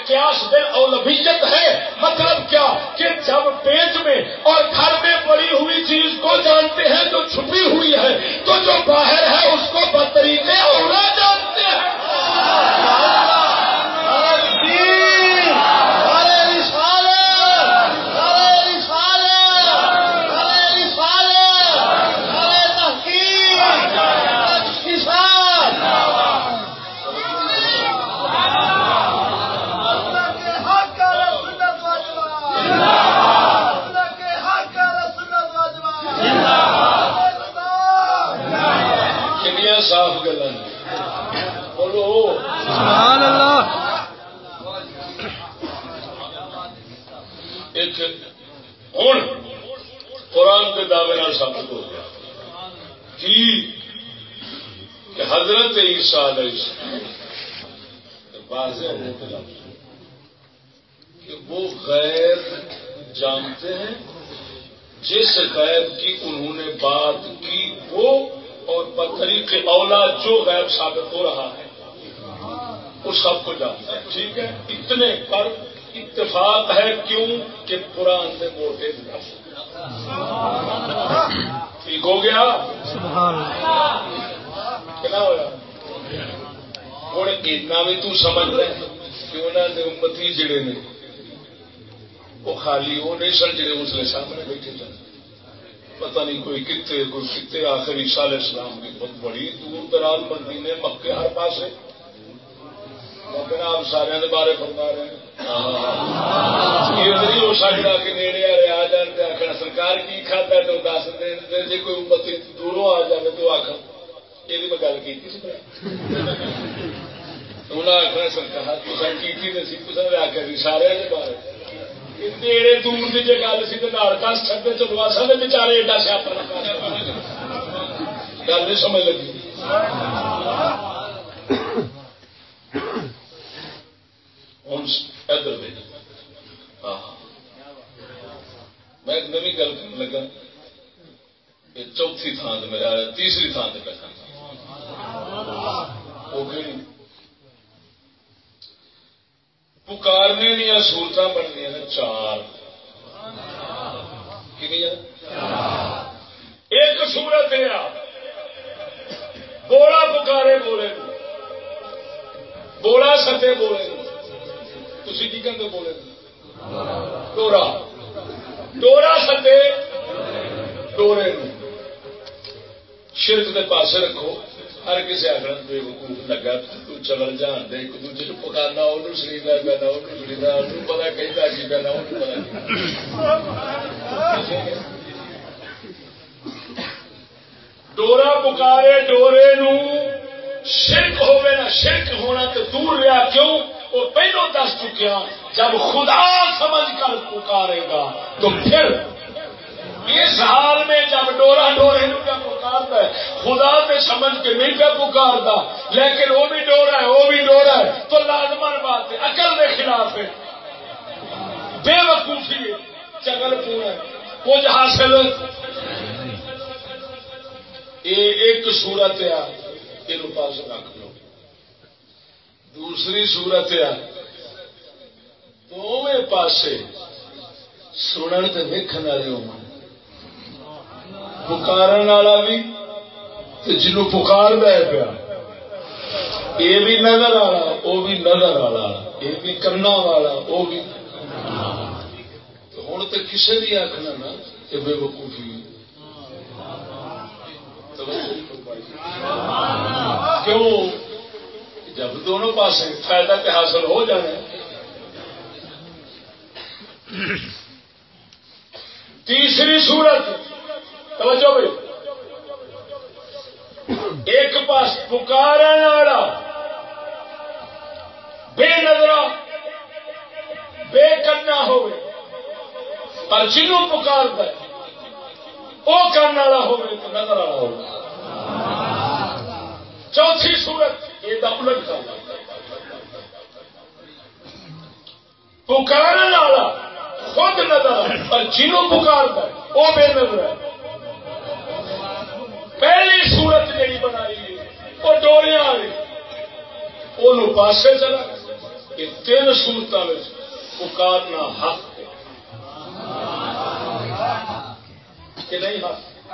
قیاس بل اولبیت ہے مطلب کیا؟ کہ جب پیٹ میں اور گھر میں پڑی ہوئی چیز کو جانتے ہیں جو چھپی ہوئی ہے، تو جو باہر ہے اس کو بطریقے اور صاف گلا بولو سبحان اللہ ایک ہوں قرآن کے دعوے ثابت ہو گیا کی کہ حضرت عیسیٰ علیہ السلام واضح ہو کے لفظ کہ وہ غیر جانتے ہیں جس غیب کی انہوں نے بات کی وہ اور بطریق اولا جو غیب ثابت ہو رہا ہے وہ سب کو جانتا ہے ٹھیک ہے اتنے پر اتفاق ہے کیوں کہ قرآن میں موٹے ٹھیک ہو گیا؟ کیا ہوا ہوں، اتنا بھی تو سمجھ لے کہ انہوں نے امتی جڑے نے، وہ خالی وہ نہیں سن جڑے اس لیے سامنے بیٹھے سن پتہ نہیں کوئی کتنے کوئی کتنے آخر عیسیٰ علیہ السلام کی بہت بڑی دور دراز مدینے مکے ہر پاسے۔ لیکن آپ سارے بارے فرما رہے ہیں۔ نہیں ہو سکتا کہ نیڑے والے آ جان آخر سرکار کی کھاتا تو دس جی کوئی امتی دوروں آ جائے تو آخر یہ میں گل کی انہیں آخر سرکار کی آخر سارے کے بارے نیڑے دور کی جی گل سی تو کس چلو بچارے ایڈا سیاپا گل نہیں سمجھ لگی ہوں ادھر ہاں، دے ہاں۔ میں ایک نوی گل کرنے لگا۔ یہ چوتھی تھان سے میرا تیسری تھان سے بیٹھا وہ کہڑی پکارنے دیا سہولت بننی نے چار۔ ایک سورت ہے بولا پکارے بولے بولا ستے بولے تھی کی کہتے بولے؟ ڈورا. ڈورا ستے ڈورے شرک کے پاسے رکھو، ہر کسی آخر بے وقوف لگا، تو چلن جان دے، ایک دوجے کو پکارنا وہ سریدا پینا وہ سریدا وہ پتا کہتا کی پینا وہ پتا ڈورا پکارے، ڈورے نو شرک ہوئے نا شرک ہونا تو دور رہا کیوں؟ وہ پہلو دس چکیا جب خدا سمجھ کر پکارے گا، تو پھر اس حال میں جب ڈورا ڈورے کیا پکارتا ہے، خدا سے سمجھ کے نہیں کیا پکارتا، لیکن وہ بھی ڈورا ہے، وہ بھی ڈورا ہے، تو لازمن بات ہے، عقل کے خلاف ہے۔ بے وقوفی ہے چگل پورا ہے۔ کچھ حاصل یہ ایک صورت ہے یہ پاس رکھ۔ دوسری صورت ہے۔ دونوں پاسے سنن تے ویکھن والے ہو پکارن والا بھی جنو پکار دیا پیا۔ یہ بھی نظر والا وہ بھی نظر والا یہ بھی کرنا والا وہ بھی ہوں تو کسی بھی آخنا نا کہ بے وقوفی۔ کیوں؟ جب دونوں پاس فائدہ تے حاصل ہو جانا تیسری صورت، توجہ بھائی۔ ایک پاس پکار والا بے نظر بے کرنا ہو پر جنوں پکار ہے وہ کرنے والا ہو تو نظر والا ہو چوتھی صورت۔ یہ تو الٹ کرنا پکار والا خود نظر پر جنوں پکارتا ہے، وہ بے نظر ہے۔ پہلی صورت جی بنائی وہ ڈوریاں والی۔ وہ پاسے چلا۔ یہ تین صورتوں میں پکارنا حق ہے۔ کہ نہیں حق؟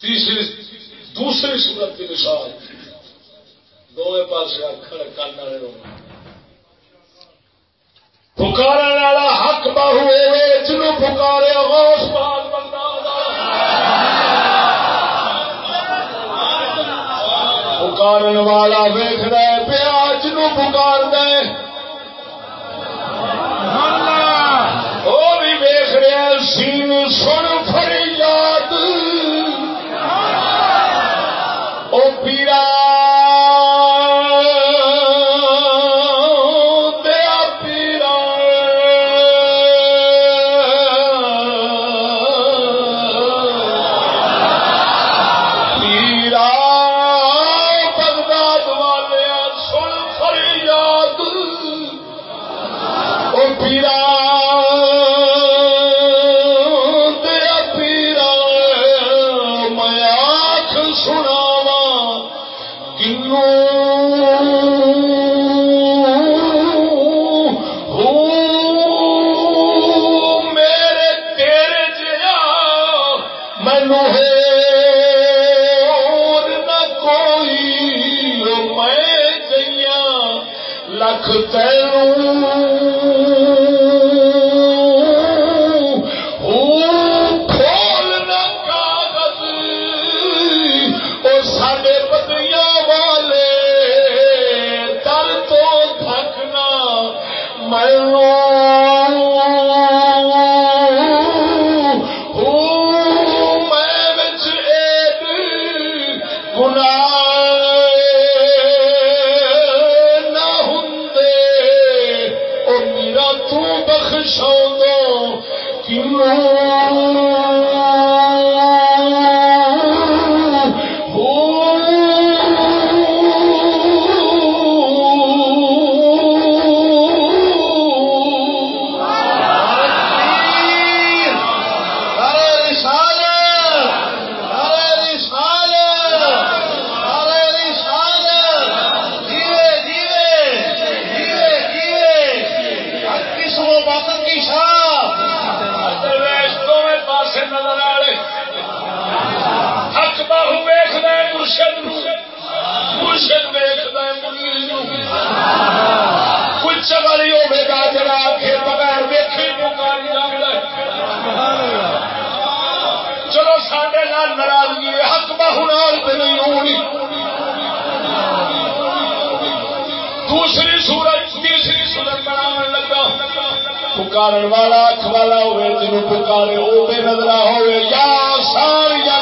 تیسری دوسری سورت کی مثال دونوں پاس اکھڑ کن والے ہونا پکارا حق باہو ہوئے جنوں پکارے غوث پاک بندہ پکارن والا ویخ رہے پیا جنوں پکار دے وہ بھی ویخ رہا سین سن پکارن والا اکھ والا ہوئے جنوں پکارے او بے نظرہ ہوئے یا ساری یا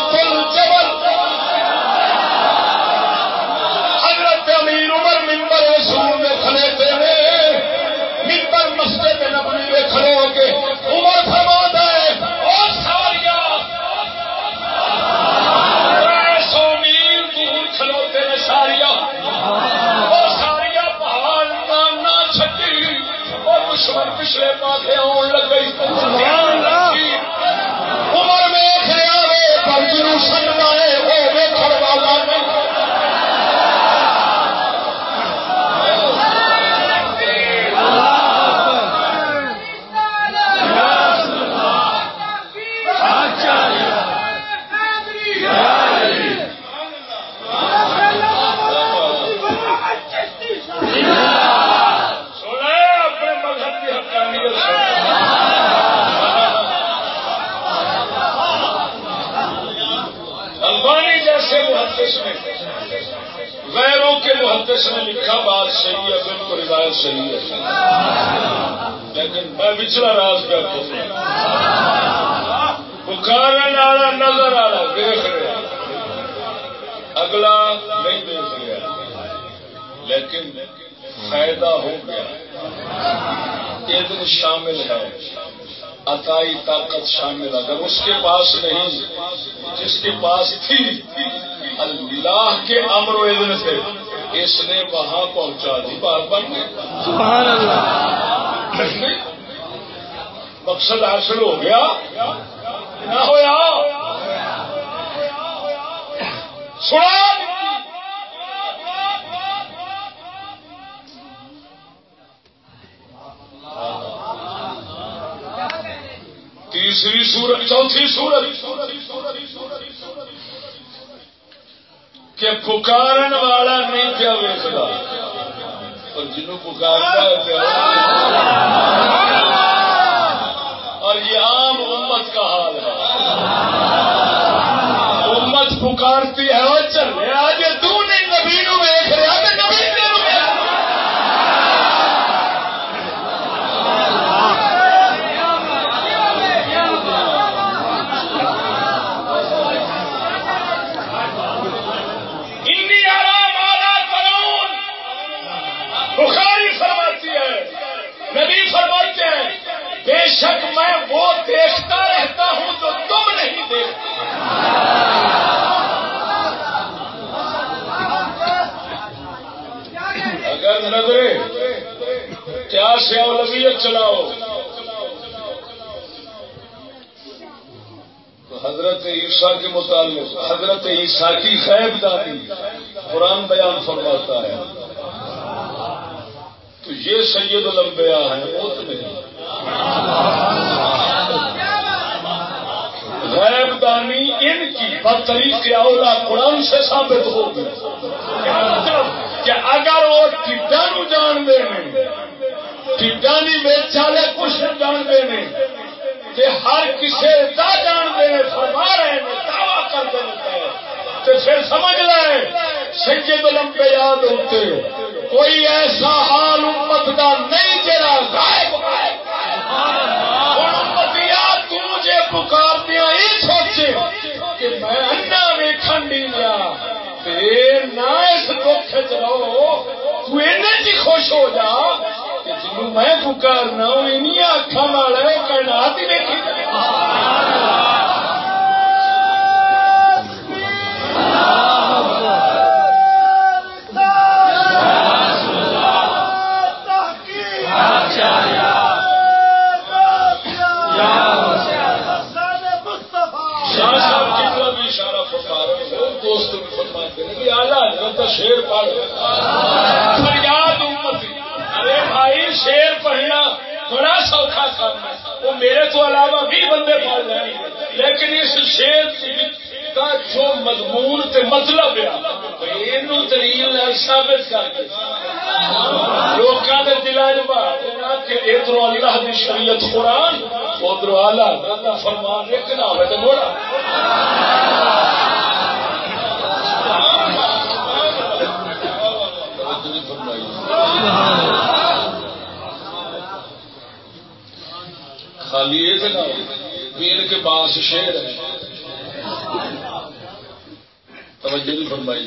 اگر اس کے پاس نہیں جس کے پاس تھی اللہ کے امر و اذن سے اس نے وہاں پہنچا دی۔ بار بار سبحان اللہ۔ مقصد حاصل ہو گیا۔ نہ ہوا سنا تیسری سورت، چوتھی سورت کہ پکارن والا نہیں کیا ویستا؟ اور جنہوں پکارتا ہے اور یہ عام امت کا حال ہے۔ امت پکارتی ہے اور چلے۔ آج کیا سے اولویت چلاؤ۔ تو حضرت عیسیٰ کے متعلق، حضرت عیسیٰ کی غیب دادی، قرآن بیان فرماتا ہے۔ تو یہ سید الانبیاء ہیں وہ تو نہیں غیب دانی ان کی بطریق اولا قرآن سے ثابت ہوگی۔ کہ اگر وہ ٹھڈا نو جانتے ہیں ٹھڈا نہیں بیچ والے کچھ جانتے ہیں۔ کہ ہر کسی کا جانتے ہیں، فرما رہے ہیں، دعوی کر ہیں۔ تو پھر سمجھ لیں سید لمبے یاد ہوتے کوئی ایسا حال امت کا نہیں جڑا غائب تجھے پکار دیا یہ سوچے کہ میں انا ویکن نہیں گیا۔ نہ اس دکھ چ رہو تھی خوش ہو جا۔ میں پکارنا انہیں اکھا والا کائنات ہی دیکھی جتنا بھی دوست بھی فرماتے ہیں کہ آلہ حضرت شیر پڑھ بڑا سوکھا کام ہے۔ وہ میرے تو علاوہ بھی بندے پڑھ جائیں گے لیکن اس شیر کا جو مضمون تے مطلب ہے یہ دلیل ثابت کر کے۔ لوگوں کے دلان کہ ادھر اللہ کی شریعت قرآن ادھر آلہ فرمان ایک نہ ہوئے تو موڑا۔ خالی یہ تھا پیر کے پاس شیر ہے۔ توجہ نہیں فرمائی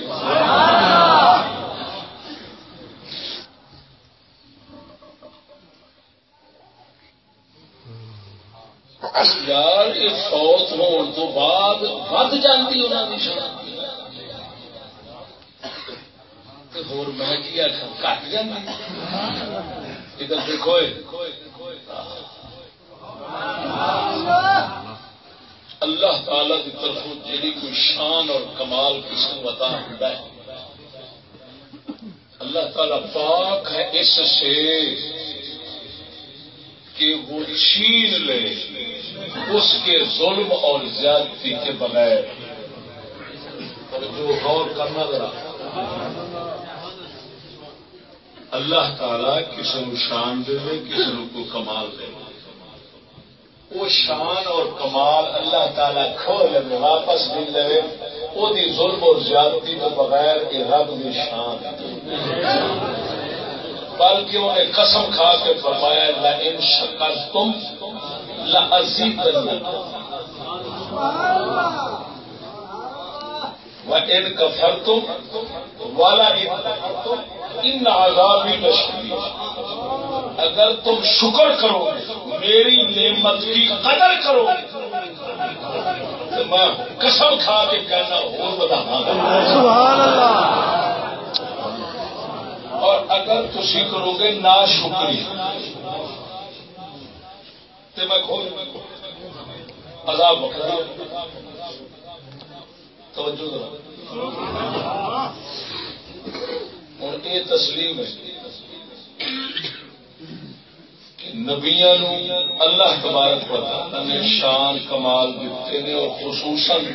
یار، یہ فوت ہونے تو بعد ود جاتی انہوں کی شرح ہور میں کیا کٹ جاتی ادھر دیکھو اللہ تعالی کی طرف جیڑی کوئی شان اور کمال کسی کو عطا ہوتا ہے۔ اللہ تعالی پاک ہے اس سے کہ وہ چھین لے اس کے ظلم اور زیادتی کے بغیر۔ جو غور کرنا ذرا۔ اللہ تعالی کسی کو شان دے کسی کو کمال دے۔ وہ شان اور کمال اللہ تعالی کھو لے واپس مل لے وہ ظلم اور زیادتی کے بغیر یہ رب کی شان بلکہ انہیں قسم کھا کے فرمایا لا ان شکر تم لزیب ان کفر تم والا ان آزادی نشری اگر تم شکر کرو، میری نعمت کی قدر کرو، تو میں قسم کھا کے کہنا اور بتانا اور اگر تھی کرو گے نا شکری تو میں کھول عذاب وقت۔ توجہ ہوں یہ تسلیم ہے نبیا اللہ تبارک پتا نے شان کمال دیتے ہیں اور خصوصاً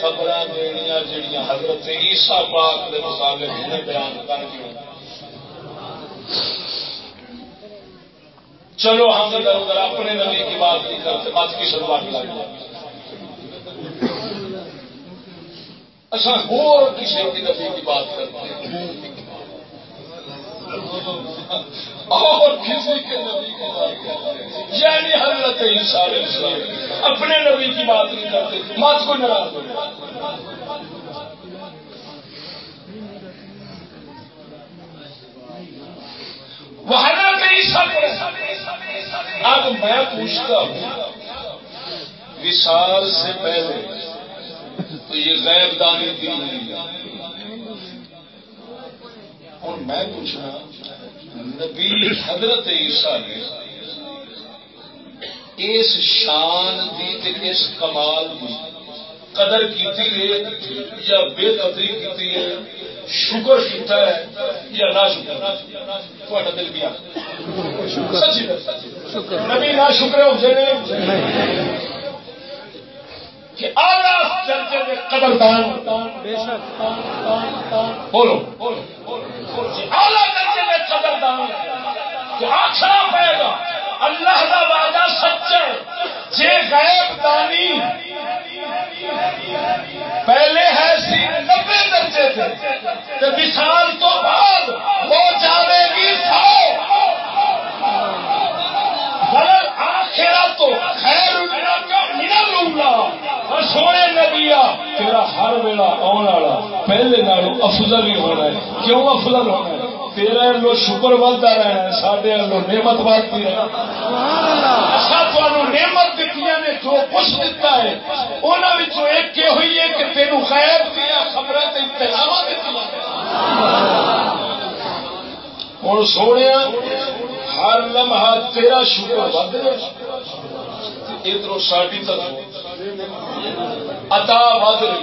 خبر دنیا جہیا حضرت عیسا پاک کے مقابلے جنہیں بیان کر چلو ہم اپنے نبی کی بات نہیں کرتے، بات کی شروعات لگ اچھا، اور کسی کی نبی کی بات کرتے ہیں۔ اور کسی کے نبی کی بات کرتے ہیں۔ یعنی حضرت اپنے نبی کی بات نہیں کرتے۔ مات کو ناراض ہو وہ اب میں پوچھتا ہوں وشال سے پہلے تو یہ غیب دانی دی ہوئی ہوں میں پوچھنا نبی حضرت عیسیٰ نے اس شان دی اس کمال کی قدر کیتی ہے یا بے قدری کیتی ہے شکر کیتا ہے یا نہ شکر؟ تھوڑا دل بھی نبی نہ شکر ہوتے ہیں کہ درجے بولو۔ درجے آخر پائے گا اللہ کا وعدہ سچ ہے۔ جے غیب دانی۔ پہلے ہے سی نبے درجے تھے مثال تو بعد وہ جانے گی سو۔ غلط آخرا تو خیر سونے نبیا تیرا ہر ویلا آنے والا۔ پہلے نالوں افضل ہی ہونا ہے۔ کیوں افضل ہونا ہے؟ تیرا لو شکر بنتا رہنا ہے سڈے لو نعمت بنتی رہنا نعمت دیتی نے جو کچھ دتا ہے انہوں ایک یہ ہوئی ہے کہ تینوں خیر دیا خبر اطلاع دیتی ہوں سونے ہر لمحہ تیرا شکر بد ادھر ساڈی طرف۔ اتا ود رہی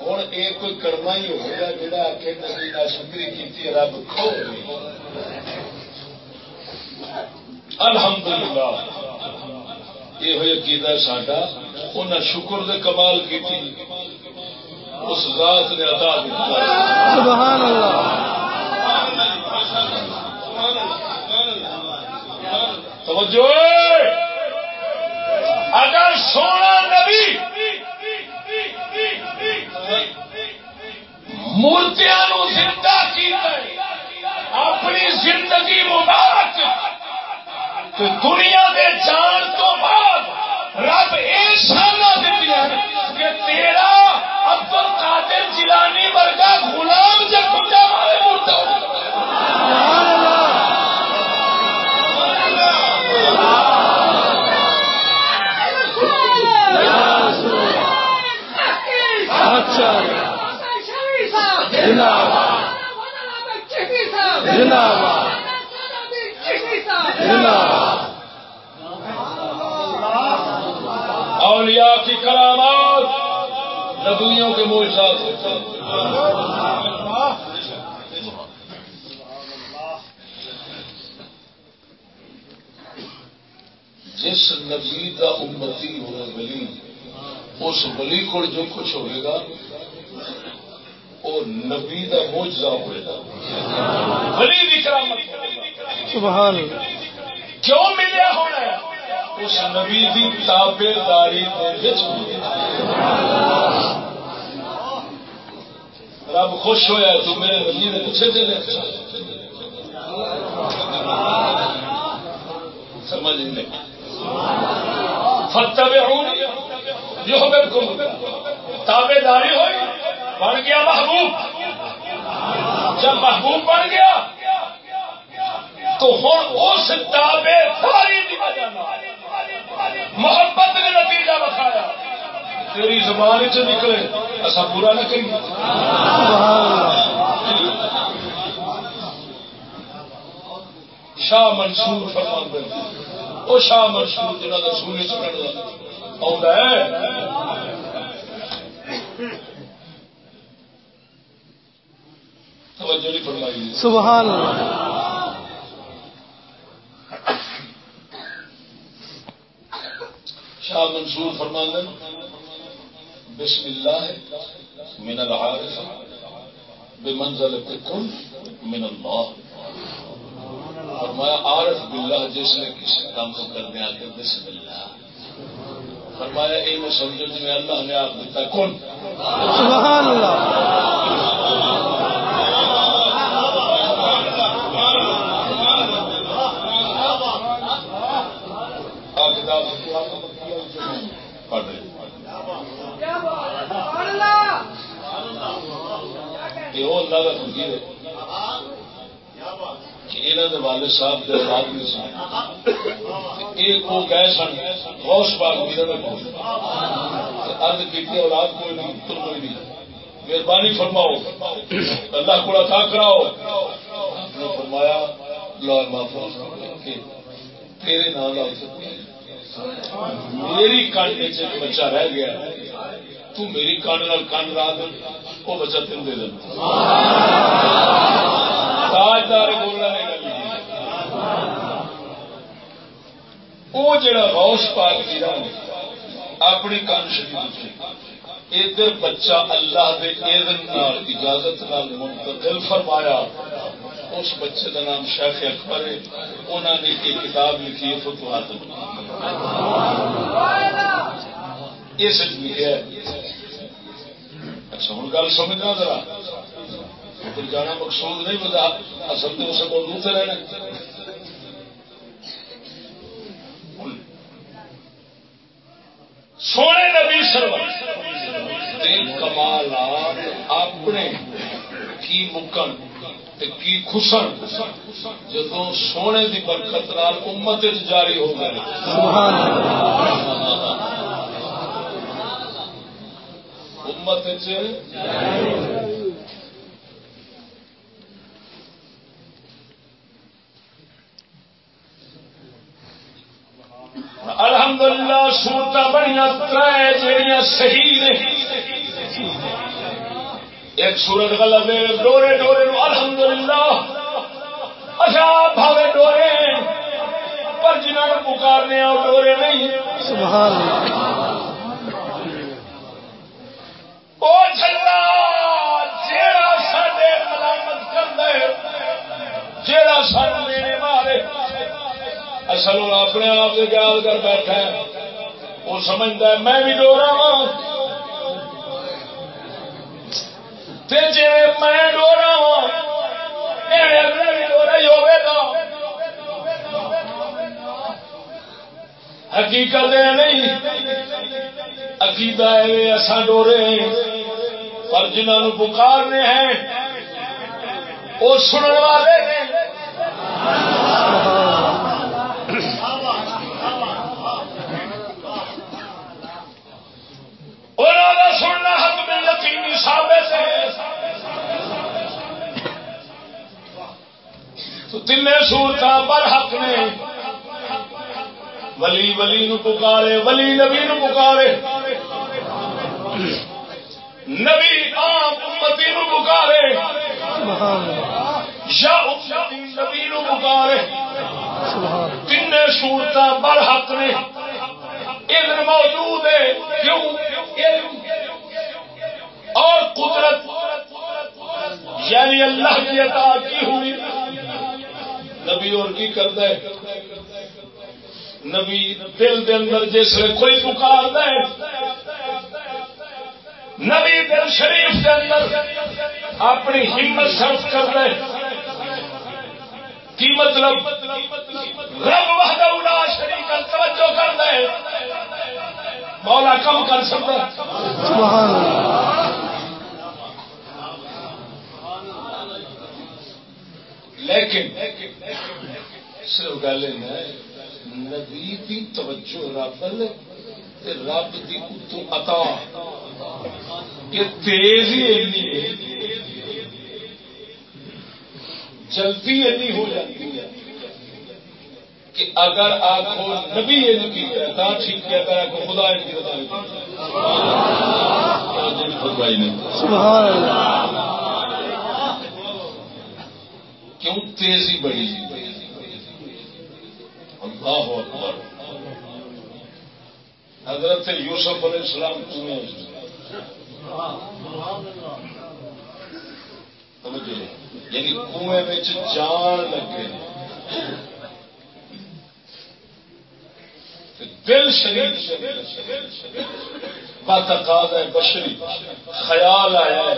ہوں یہ کوئی کرنا ہی ہوگا جا کے نبی نہ شکری کی رب کھو۔ الحمد للہ یہ ہوئی عقیدہ ساڈا؟ انہیں شکر دے کمال کی اس ذات نے عطا سبحان اللہ۔ توجہ! اگر سونا نبی مورتیا نو زندہ کی اپنی زندگی مبارک، تو دنیا کے جان تو بعد رب یہ شانہ دیتی کہ تیرا ابدل قادر جیلانی ورگا غلام جب کٹا مارے مورتا اچھا جناب جناب جناب اولیاء کی کرامات نبیوں کے موجود ہوتے جس نبی کا امتی ہو ولی اس ولی کو جو کچھ ہوئے گا وہ نبی کا موجزہ ہوئے گا۔ ولی بھی کرامت سبحان کیوں ملیا ہونا ہے؟ اس نبی تابے داری رب خوش ہویا تو میرے نبی نے پیچھے چلے۔ سمجھ نہیں فتح یہ بالکل تابے داری ہوئی، بن گیا محبوب. جب محبوب بن گیا، تو ہوں اس تابے داری کی وجہ محبت نے نتیجہ بتایا۔ تیری زبان چ نکلے ایسا برا نہ کہیں شاہ منصور فرمان وہ شاہ منصور جنہوں کا سونے چڑھتا توجہ نہیں فرمائی۔ سبحان اللہ۔ شاہ منصور فرماندن بسم اللہ من العارف بمنزلت کن من اللہ۔ فرمایا عارف باللہ جس نے کسی کام کو کرنے آ کے بسم اللہ۔ فرمایا اے میں سمجھو جی میں اللہ نے آپ دیتا کن سبحان اللہ۔ یہ وہ اللہ کا فقیر ہے۔ والد صاحب کے اولاد سن۔ وہ گئے سن، غوث میرے میں ارد کی اولاد کوئی نہیں، پتر کوئی نہیں۔ مہربانی فرماؤ، اللہ کو عطا کراؤ۔ نے فرمایا محفوظ، کہ تیرے نام میری کان ایک بچہ رہ گیا تو میری کان نال کان لا دے، وہ بچہ تین دے دے۔ تاجدار بولنا نہیں گل وہ جڑا غوث پاک جیرا اپنی کان شریف ادھر بچہ اللہ دے اذن نال، اجازت نال منتقل فرمایا۔ اس بچے کا نام شیخ اکبر ہے۔ انہوں نے ایک کتاب لکھی ہے فتوحات اس لکھا اچھا ہوں گل سمجھنا ذرا۔ پھر جانا مقصود نہیں بتا اصل تو اسے موجود سے رہنا۔ سونے نبی سرور۔ کمالات اپنے کی مکن کی خسن جدو سونے دی برکت نال امت جاری ہو گئے۔ امت الحمد للہ سورت بڑی تر جہاں صحیح نے۔ ایک سورت غلط ہے، ڈورے ڈورے نو الحمد للہ اچھا بھاوے ڈورے۔ پر جنہوں نے پکارنے وہ ڈورے نہیں۔ سبحان اللہ۔ وہ چلا جیڑا سڈے ملامت کر دے جیڑا سن مارے۔ اصل وہ اپنے آپ سے یاد کر بیٹھا ہے۔ وہ سمجھتا ہے، میں بھی ڈورا ہوں جی میں ڈورا ہوں اگلا بھی ڈورا ہی ہوگا حقیقت نہیں، عقیدہ ہے اصا ڈورے ہیں۔ پر جنہوں پکارنے ہیں، وہ سننے والے ہیں۔ انہوں سننا حق میں یقینی ثابت ہے۔ تین سورت پر حق نے۔ ولی ولی نو پکارے، ولی نبی نو پکارے۔ نبی عام امتی نو پکارے۔ یا امتی نبی نو پکارے۔ تین سورت پر حق نے۔ علم موجود ہے کیوں علم اور قدرت یعنی اللہ کی عطا کی ہوئی، نبی اور کی کرتا ہے۔ نبی دل دے اندر جس نے کوئی پکار دے نبی دل شریف کے اندر اپنی ہمت صرف کر دے کی مطلب؟ رب وحدہ لا شریک توجہ مولا کم کر سکتا ہے۔ سبحان اللہ۔ لیکن صرف گل نبی کی توجہ رب رب کی اتو عطا۔ کہ تیز ہی اینی ہے۔ جلدی اینی ہو جاتی ہے۔ کہ اگر آخو نبی یہ کیا تو ٹھیک ہے اگر آخو خدا ان کی رضا نہیں کیوں تیزی بڑی اللہ اکبر۔ حضرت یوسف علیہ السلام کنویں یعنی کنویں جان لگے دل شریف باتقاد ہے، بشری، خیال آیا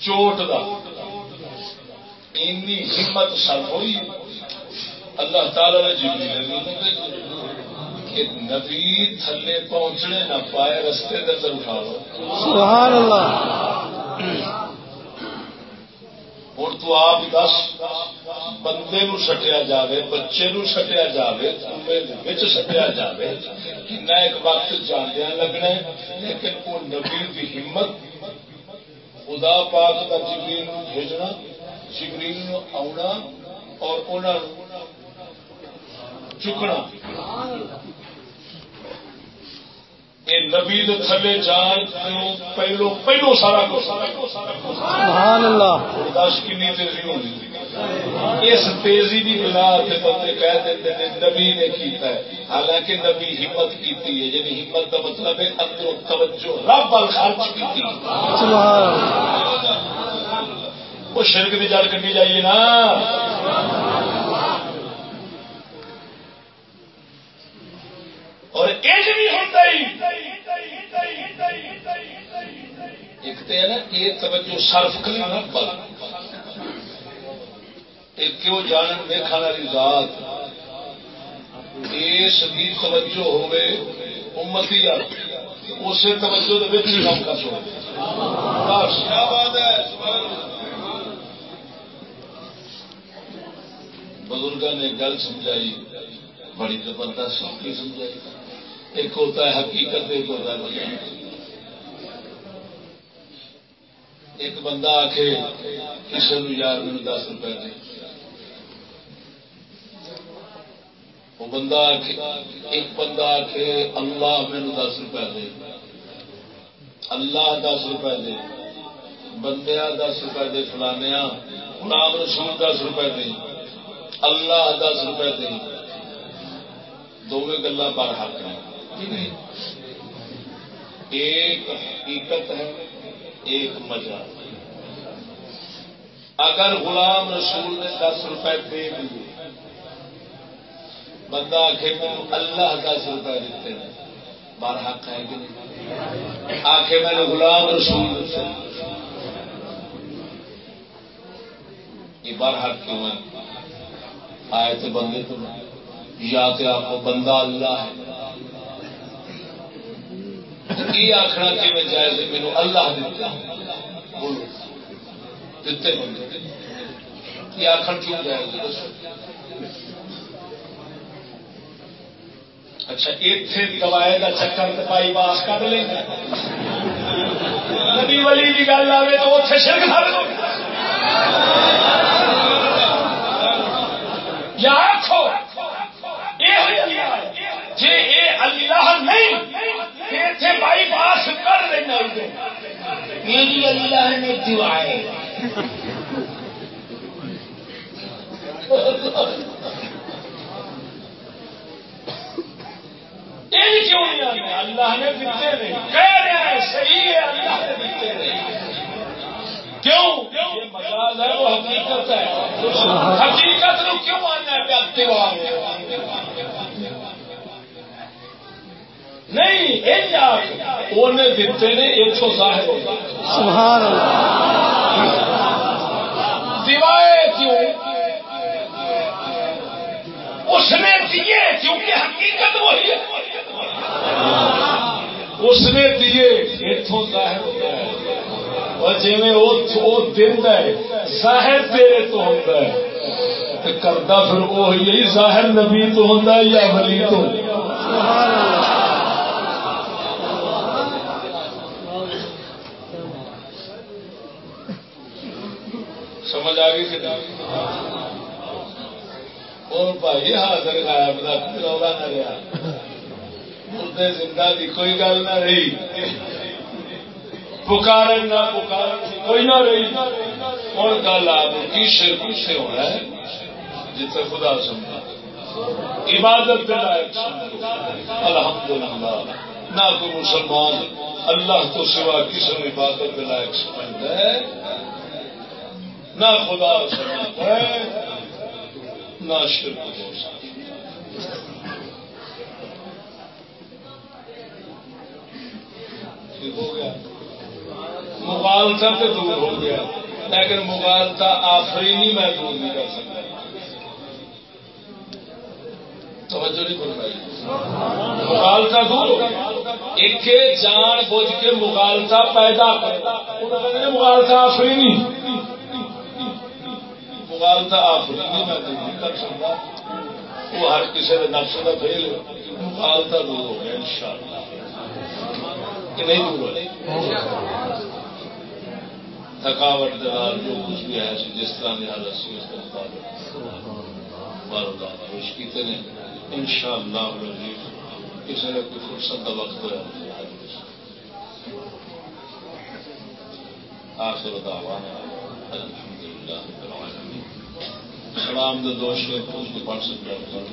چوٹ دا۔ اینی ہمت سر ہوئی۔ اللہ تعالی نے جبریل کہ نبی تھلے پہنچنے نہ پائے، رستے کے اندر اٹھا لو۔ سبحان اللہ۔ ہوں تو آپ دس بندے نو سٹیا جائے بچے نو سٹیا جائے سٹیا جائے کن ایک وقت جاندیا لگنا لیکن وہ نبی کی ہمت خدا پاک کا جبریل بھیجنا جبریل آنا اور انہوں چکنا نبی تھلے جان پہلو پہلو سارا کچھ۔ سبحان اللہ۔ برداشت کنی تیزی ہونی اس تیزی کی بنا بندے کہہ دیتے ہیں نبی نے کیتا ہے۔ حالانکہ نبی ہمت کیتی ہے یعنی ہمت کا مطلب ہے اندر توجہ رب ال خرچ کی وہ شرک کی جڑ کٹی جائیے نا۔ اور یہ بھی ہوتا ہی ایک تو ہے نا یہ توجہ صرف کری نا، بل۔ ایک کیوں جانن دیکھنے والی ذات؟ اس کی توجہ ہوے امتی اسے توجہ دے وچ ہی کام کر سو۔ بس۔ کیا بات ہے بزرگوں نے گل سمجھائی، بڑی زبردست سوکھی سمجھائی۔ ایک ہوتا ہے، حقیقت ایک ہوتا ہے۔ مزاح ایک بندہ آ کے کسی نے یار میرے دس روپے دے۔ وہ بندہ ایک بندہ آ کے اللہ میرے دس روپے دے۔ اللہ دس روپے دے۔ بندیا دس روپے دے فلانیا غلام رسول دس روپے دے۔ اللہ دس روپے دے۔ دونوں گلا بار حق ہیں ایک حقیقت ہے، ایک مزہ۔ اگر غلام رسول نے دس روپے دے دیے، بندہ آخے میں اللہ دس روپے دیتے ہیں۔ بار حق ہے کہ نہیں؟ آخے میں نے غلام رسول یہ بار حق کیوں ہے؟ آئے تو بندے تو یا کہ آپ کو بندہ اللہ ہے۔ یہ آخنا کہ میں جائز مینو اللہ دیتا بولو۔ دیتے بندے یہ آخر کیوں جائز اچھا اتنے دوائے کا چکر پائی باس کر لیں گے نبی ولی کی گل آئے تو اتنے شرک کر یا آخو یہ اللہ نہیں بائی پاس کر لینا میری اللہ نے دعائے کیوں نہیں اللہ نے دیتے نہیں کہہ رہے ہیں صحیح ہے اللہ نے دیتے نہیں کیوں؟ یہ ہے وہ حقیقت ہے۔ حقیقت نو کیوں آنا ہے؟ پیاتیوار نہیں انہیں دیتے نے ایک سو سبحان اللہ۔ دیوائے کیوں؟ اس نے دیے کیونکہ حقیقت وہی ہے۔ اس نے دیے اتوں ظاہر۔ ہوتا ہے اور جی وہ دن ہے ظاہر تیرے تو ہوتا ہے۔ کرتا پھر وہ یہی ظاہر نبی تو ہوتا ہے یا ولی تو۔ سبحان اللہ۔ سمجھ آ کہ اور بھائی ہاں، حاضر غائب کا رولا نہ رہا۔ مردے زندہ کی کوئی گل نہ رہی۔ پکارے نہ پکار کوئی نہ رہی۔ اور گل آپ کی شرک سے ہونا ہے جتنے خدا سمجھا عبادت کے لائق الحمد للہ نہ کوئی مسلمان اللہ تو سوا کسی عبادت کے لائق سمجھتا ہے۔ نہ خدا سمجھتا ہے، نہ شرک ہو سکتا ہو گیا۔ مغالتا تو دور ہو گیا۔ لیکن مغالتا آفرینی میں دور نہیں کر سکتا۔ توجہ نہیں کر پائی مغالتا دور ایک جان بوجھ کے مغالتا پیدا کرتا مغالتا آفرینی مغالتا آفری نہیں میں نہیں کر سکتا۔ وہ ہر کسی کے نقش کا فیل مغالتا دور ہو گیا ان شاء اللہ کہ نہیں دور ہو تھکاوٹ دار جو کچھ بھی ہے جس طرح کی حالت سی، اس کے مطابق باردار پیش کیتے ہیں۔ ان شاء اللہ کسی نے کوئی فرصت کا وقت ہوا آخر دعوانا، الحمدللہ رب سلام دے دوش شیر اس کو پڑھ سکتے ہیں